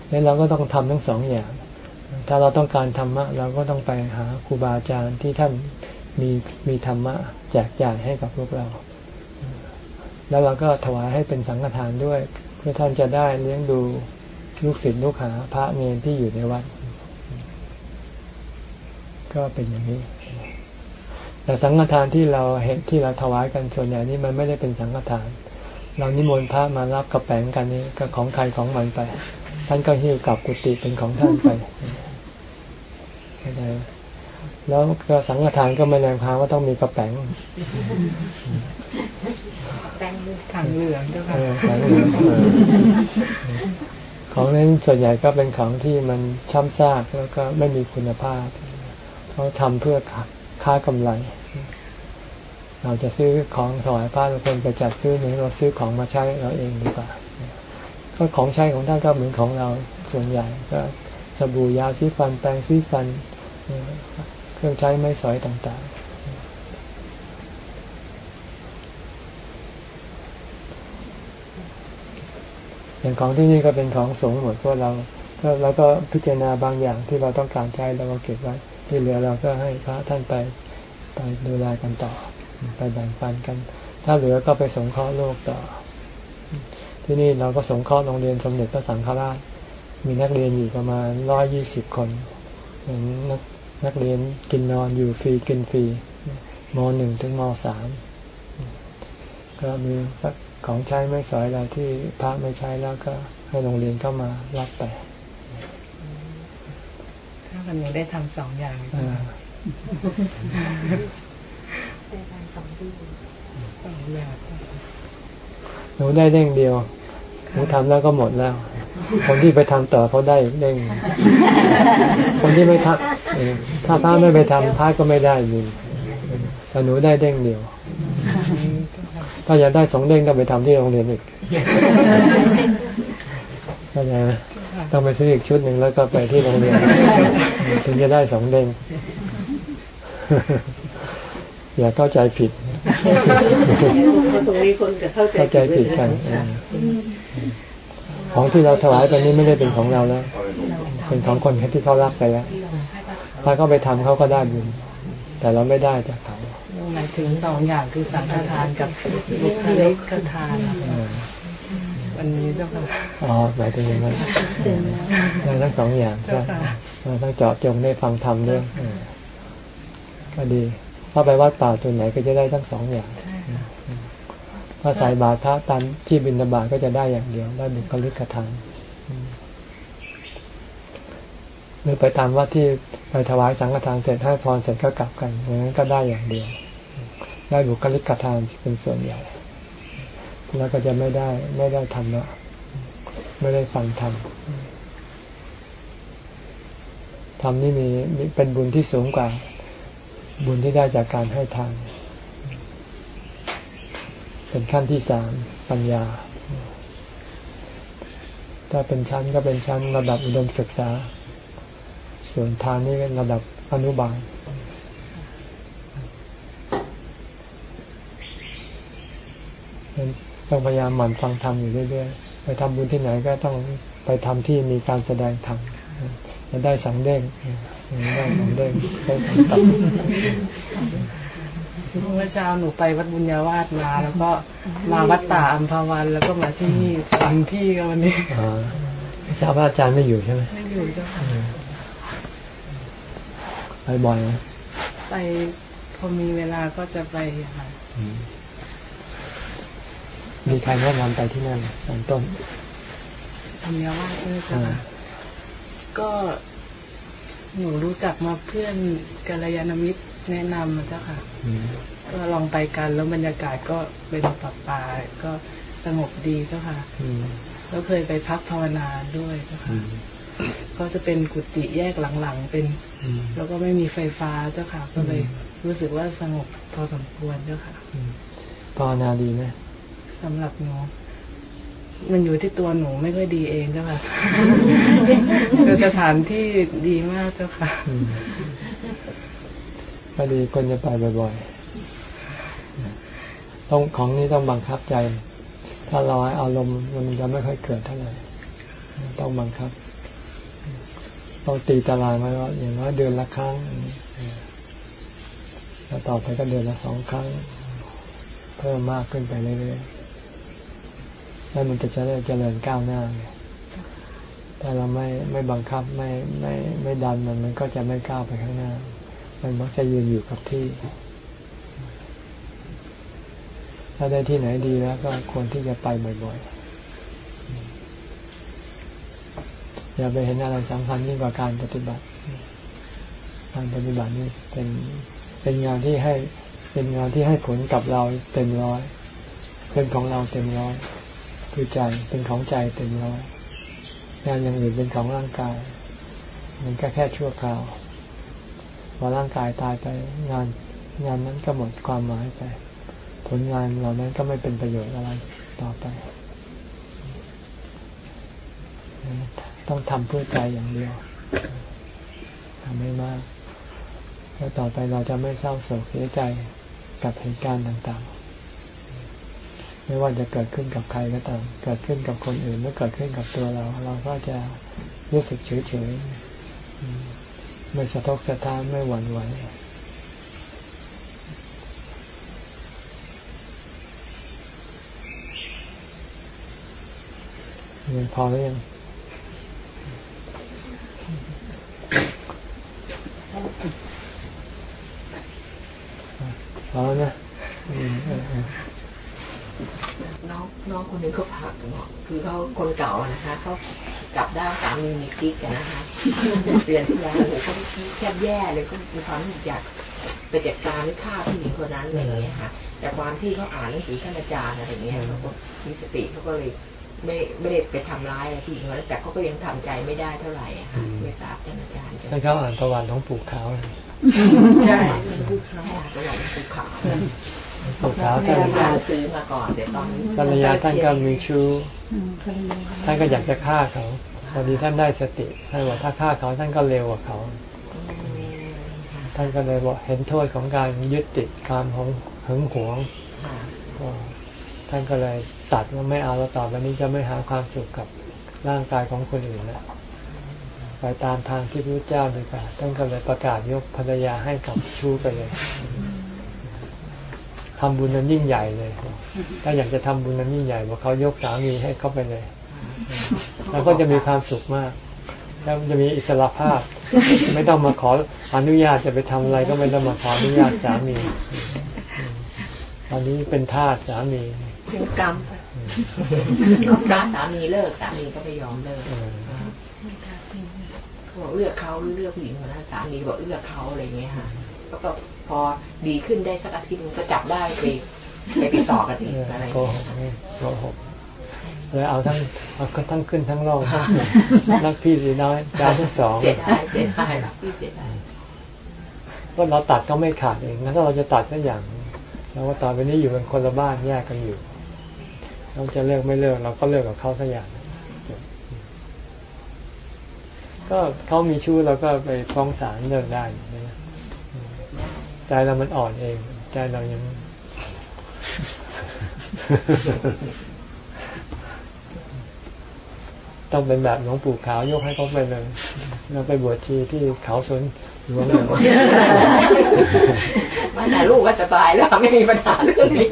แล้วเราก็ต้องทำทั้งสองอย่าง ถ้าเราต้องการธรรมะ เราก็ต้องไปหาครูบาอาจารย์ที่ท่านมีมีธรรมะแจกจ่ายให้กับพวกเรา แล้วเราก็ถวายให้เป็นสังฆทานด้วย เพื่อท่านจะได้เลี้ยงดูลูกศิษย์ลูกหาพระเนรที่อยู่ในวัด ก็เป็นอย่างนี้ แต่สังฆทานที่เราเห็นที่เราถวายกันส่วนใหญ่นี่มันไม่ได้เป็นสังฆทาน เรานิมนต์พระมารับกระแป้งกันนี่ก็ของใครของมันไป ท่านก็หิ้วกลับกุฏิเป็นของท่านไปเข้าใจแล้วก็สังฆทานก็ไม่แรงพาว่าต้องมีกระแป้งแป้งขังเหลืองเจ้าค่ะของนั้นส่วนใหญ่ก็เป็นของที่มันช้ำซากแล้วก็ไม่มีคุณภาพเขาทำเพื่อค้ากำไร เราจะซื้อของถวายพระเราคนไปจัดซื้อหนึ่งเราซื้อของมาใช้เราเองดีกว่า ก็ของใช้ของท่านก็เหมือนของเราส่วนใหญ่ก็สบู่ยาซีฟันแปรงซีฟัน เครื่องใช้ไม้สอยต่างๆ อย่างของที่นี่ก็เป็นของสงหมดพวกเราก็เราก็พิจารณาบางอย่างที่เราต้องการใช้เราก็เก็บไว้ ที่เหลือเราก็ให้พระท่านไปไปดูแลกันต่อ ไปแบ่งปันกัน ถ้าเหลือก็ไปสงเคราะห์โลกต่อ ที่นี่เราก็สงเคราะห์โรงเรียนสมเด็จพระสังฆราช มีนักเรียนอยู่ประมาณร้อยยี่สิบคนนักนักเรียนกินนอนอยู่ฟรีกินฟรีมหนึ่งถึงมสามก็มีของใช้ไม่สอยอะไรที่พระไม่ใช้แล้วก็ให้โรงเรียนเข้ามารับไปถ้าวันนี้ได้ทำสองอย่างได้ทำสองที่สองอย่างหนูได้เด้งเดียว หนูทำแล้วก็หมดแล้ว คนที่ไปทำต่อเขาได้เด้งคนที่ไม่ทำถ้าพระไม่ไปทำพระก็ไม่ได้ยินแต่หนูได้เด้งเดียว ถ้าอยากได้สองเด้งก็ไปทำที่โรงเรียนอีกเข้าใจไหมต้องไปซื้ออีกชุดหนึ่งแล้วก็ไปที่โรงเรียน ถึงจะได้สองเด้งอย่าเข้าใจผิดตรงนี้คนจะเข้าใจผิดกัน ของที่เราถวายไปนี้ไม่ได้เป็นของเราแล้ว เป็นของคนที่เขารับไปแล้ว ถ้าเขาไปทำเขาก็ได้บุญ แต่เราไม่ได้จากเขาหมายถึงสองอย่างคือสังฆทานกับบุคลิกทานวันนี้เจ้าค่ะ อ๋อหมายถึงอย่างนั้นได้ทั้งสองอย่างเจ้าค่ะทั้งเจาะจงได้ฟังธรรมด้วยเออก็ดี ถ้าไปวัดป่าตัวไหนก็จะได้ทั้งสองอย่าง ถ้าใส่บาตรพระตามที่บิณฑบาตก็จะได้อย่างเดียวได้บุคลิกทานหรือไปตามวัดที่ไปถวายสังฆทานเสร็จให้พรเสร็จก็กลับกันอย่างนั้นก็ได้อย่างเดียว ได้บุคลิกทานเป็นส่วนใหญ่ แล้วก็จะไม่ได้ไม่ได้ธรรมะไม่ได้ฟังธรรมธรรมนี่มีมีเป็นบุญที่สูงกว่า บุญที่ได้จากการให้ทาน เป็นขั้นที่สามปัญญา ถ้าเป็นชั้นก็เป็นชั้นระดับอุดมศึกษา ส่วนทานนี่เป็นระดับอนุบาลต้องพยายามหมั่นฟังธรรมอยู่เรื่อยๆ ไปทำบุญที่ไหนก็ต้องไปทำที่มีการแสดงธรรมจะได้สังเด้งได้สังเด้งได้สังตับ เมื่อเช้าหนูไปวัดบุญญาวาสมา แล้วก็มาวัดป่าอัมพวัน แล้วก็มาที่นี่ฟังที่กันวันนี้อ่าชาวพระอาจารย์ไม่อยู่ใช่ไหมไม่อยู่เจ้าค่ะไปบ่อยไหมไปพอมีเวลาก็จะไปค่ะมีใครแนะนำไปที่นั่นตอนต้นบุญญาวาสด้วยเจ้าค่ะก็หนูรู้จักมาเพื่อนกัลยาณมิตร แนะนำมาเจ้าค่ะอืมก็ลองไปกันแล้วบรรยากาศก็เป็นป่าป่าๆก็สงบดีเจ้าค่ะอืมแล้วเคยไปพักภาวนาด้วยเจ้าอืค่ะมก็จะเป็นกุฏิแยกหลังๆเป็นอืมแล้วก็ไม่มีไฟฟ้าเจ้าค่ะ ก็เลยรู้สึกว่าสงบพอสมควรเจ้าค่ะภาวนาดีไหมสำหรับหนูมันอยู่ที่ตัวหนูไม่ค่อยดีเองเจ้าค่ะแต่สถานที่ดีมากเจ้าค่ะอืม ก็ดีคนจะไปบ่อยๆต้องของนี้ต้องบังคับใจ ถ้าเราอารมณ์มันจะไม่ค่อยเกิดเท่าไหร่ต้องบังคับต้องตีตารางไว้ว่าอย่างน้อยเดือนละครั้งแล้วต่อไปก็เดือนละสองครั้ง เพิ่มมากขึ้นไปเรื่อยๆแล้วมันจะจะเจริญก้าวหน้าไงถ้าเราไม่ไม่บังคับไม่ไม่ไม่ดันมันมันก็จะไม่ก้าวไปข้างหน้า มันมักจะยืนอยู่กับที่ ถ้าได้ที่ไหนดีแล้ว ก็ควรที่จะไปบ่อยๆ อย่าไปเห็นอะไรสำคัญยิ่งกว่าการปฏิบัติ การปฏิบัตินี่เป็นเป็นงานที่ให้เป็นงานที่ให้ผลกับเราเต็มร้อย เป็นของเราเต็มร้อย คือใจเป็นของใจเต็มร้อยงานอย่างอื่นเป็นของร่างกาย มันก็แค่ชั่วคราว พอร่างกายตายไปงานงานนั้นก็หมดความหมายไป ผลงานเหล่านั้นก็ไม่เป็นประโยชน์อะไรต่อไป ต้องทำเพื่อใจอย่างเดียวทำไม่มาก แล้วต่อไปเราจะไม่เศร้าโศกเสียใจกับเหตุการณ์ต่างๆ ไม่ว่าจะเกิดขึ้นกับใครก็ตาม เกิดขึ้นกับคนอื่นหรือเกิดขึ้นกับตัวเรา เราก็จะรู้สึกเฉยๆ ไม่สะทกสะท้านไม่หวั่นไหวเรียนพอหรือยังพอแล้วนะน้องน้องคนนึงเขาผักบอกคือเขาคนเก่าะนะคะเขา กลับด้านสามีมีกิ๊กกันนะคะเรียนที่แล้วโอ้โหเขาแทบแย่เลยก็มีความอยากไปจัดการหรือฆ่าผู้หญิงคนนั้นอะไรอย่างเงี้ยค่ะ แต่ความที่เขาอ่านหนังสือท่านอาจารย์อะไรอย่างเงี้ยเขาก็มีสติเขาก็เลยไม่ไม่ได้ไปทำร้ายอะไรผู้หญิงคนนั้นแต่เขาก็ยังทำใจไม่ได้เท่าไหร่อะค่ะไม่ทราบท่านอาจารย์จะให้เขาอ่านประวัติของปู่ขาวนะใช่ผู้ค้าประวัติภูเขาปู่ขา วท่าท่านนอ่านซื้อมาก่อนเดี๋ยวตอนนี้ภรรยาท่านก็มีชู้อืมภรรยาท่านก็อยากจะฆ่าเขาพอดีท่านได้สติท่านบอกถ้าฆ่าเขาท่านก็เร็วกว่าเขา ท่านก็เลยบอกเห็นโทษของการยึดติดการของหึงหวงค่ะก็ท่านก็เลยตัดว่าไม่เอาแล้วต่อไปนี้จะไม่หาความสุขกับร่างกายของคนอื่นแล้วไปตามทางที่พระเจ้าดีกว่าท่านก็เลยประกาศยกภรรยาให้กับชู้ไปเลย ทำบุญนั้นยิ่งใหญ่เลย ถ้าอยากจะทำบุญนั้นยิ่งใหญ่บอกเขายกสามีให้เขาไปเลย แล้วก็จะมีความสุขมาก แล้วจะมีอิสระภาพ ไม่ต้องมาขออนุญาตจะไปทำอะไรก็ไม่ต้องมาขออนุญาตสามี ตอนนี้เป็นทาสสามีเป็นกรรมถ้าสามีเลิกสามีก็ไม่ยอมเลิกเขาบอกเลือกเขาหรือเลือกผู้หญิงคนนั้นสามีบอกเลือกเขาอะไรเงี้ยค่ะแล้วก็ พอดีขึ้นได้สักอาทิตย์นึงก็จับได้ไปไปติดต่อกันอีกอะไรโกหกนี่โกหกเลยเอาทั้งเอาทั้งขึ้นทั้งล่องทั้งนักพี่สีน้อยดาวทั้งสองเสียดายเสียดายหรอกพี่เสียดายก็เราตัดก็ไม่ขาดเองงั้นถ้าเราจะตัดก็อย่างเราว่าตอนนี้อยู่เป็นคนละบ้านแยกกันอยู่ เราจะเลิกไม่เลิกเราก็เลิกกับเขาสักอย่างก็เขามีชู้เราก็ไปฟ้องศาลเลิกได้นะ ใจเรามันอ่อนเอง ใจเรายัง ต้องเป็นแบบหลวงปู่ขาวยกให้เขาไปเลยเราไปบวชทีที่เขาสนหลวงเลยมาแต่ลูกก็สบายแล้ว ไม่มีปัญหาเรื่องนี้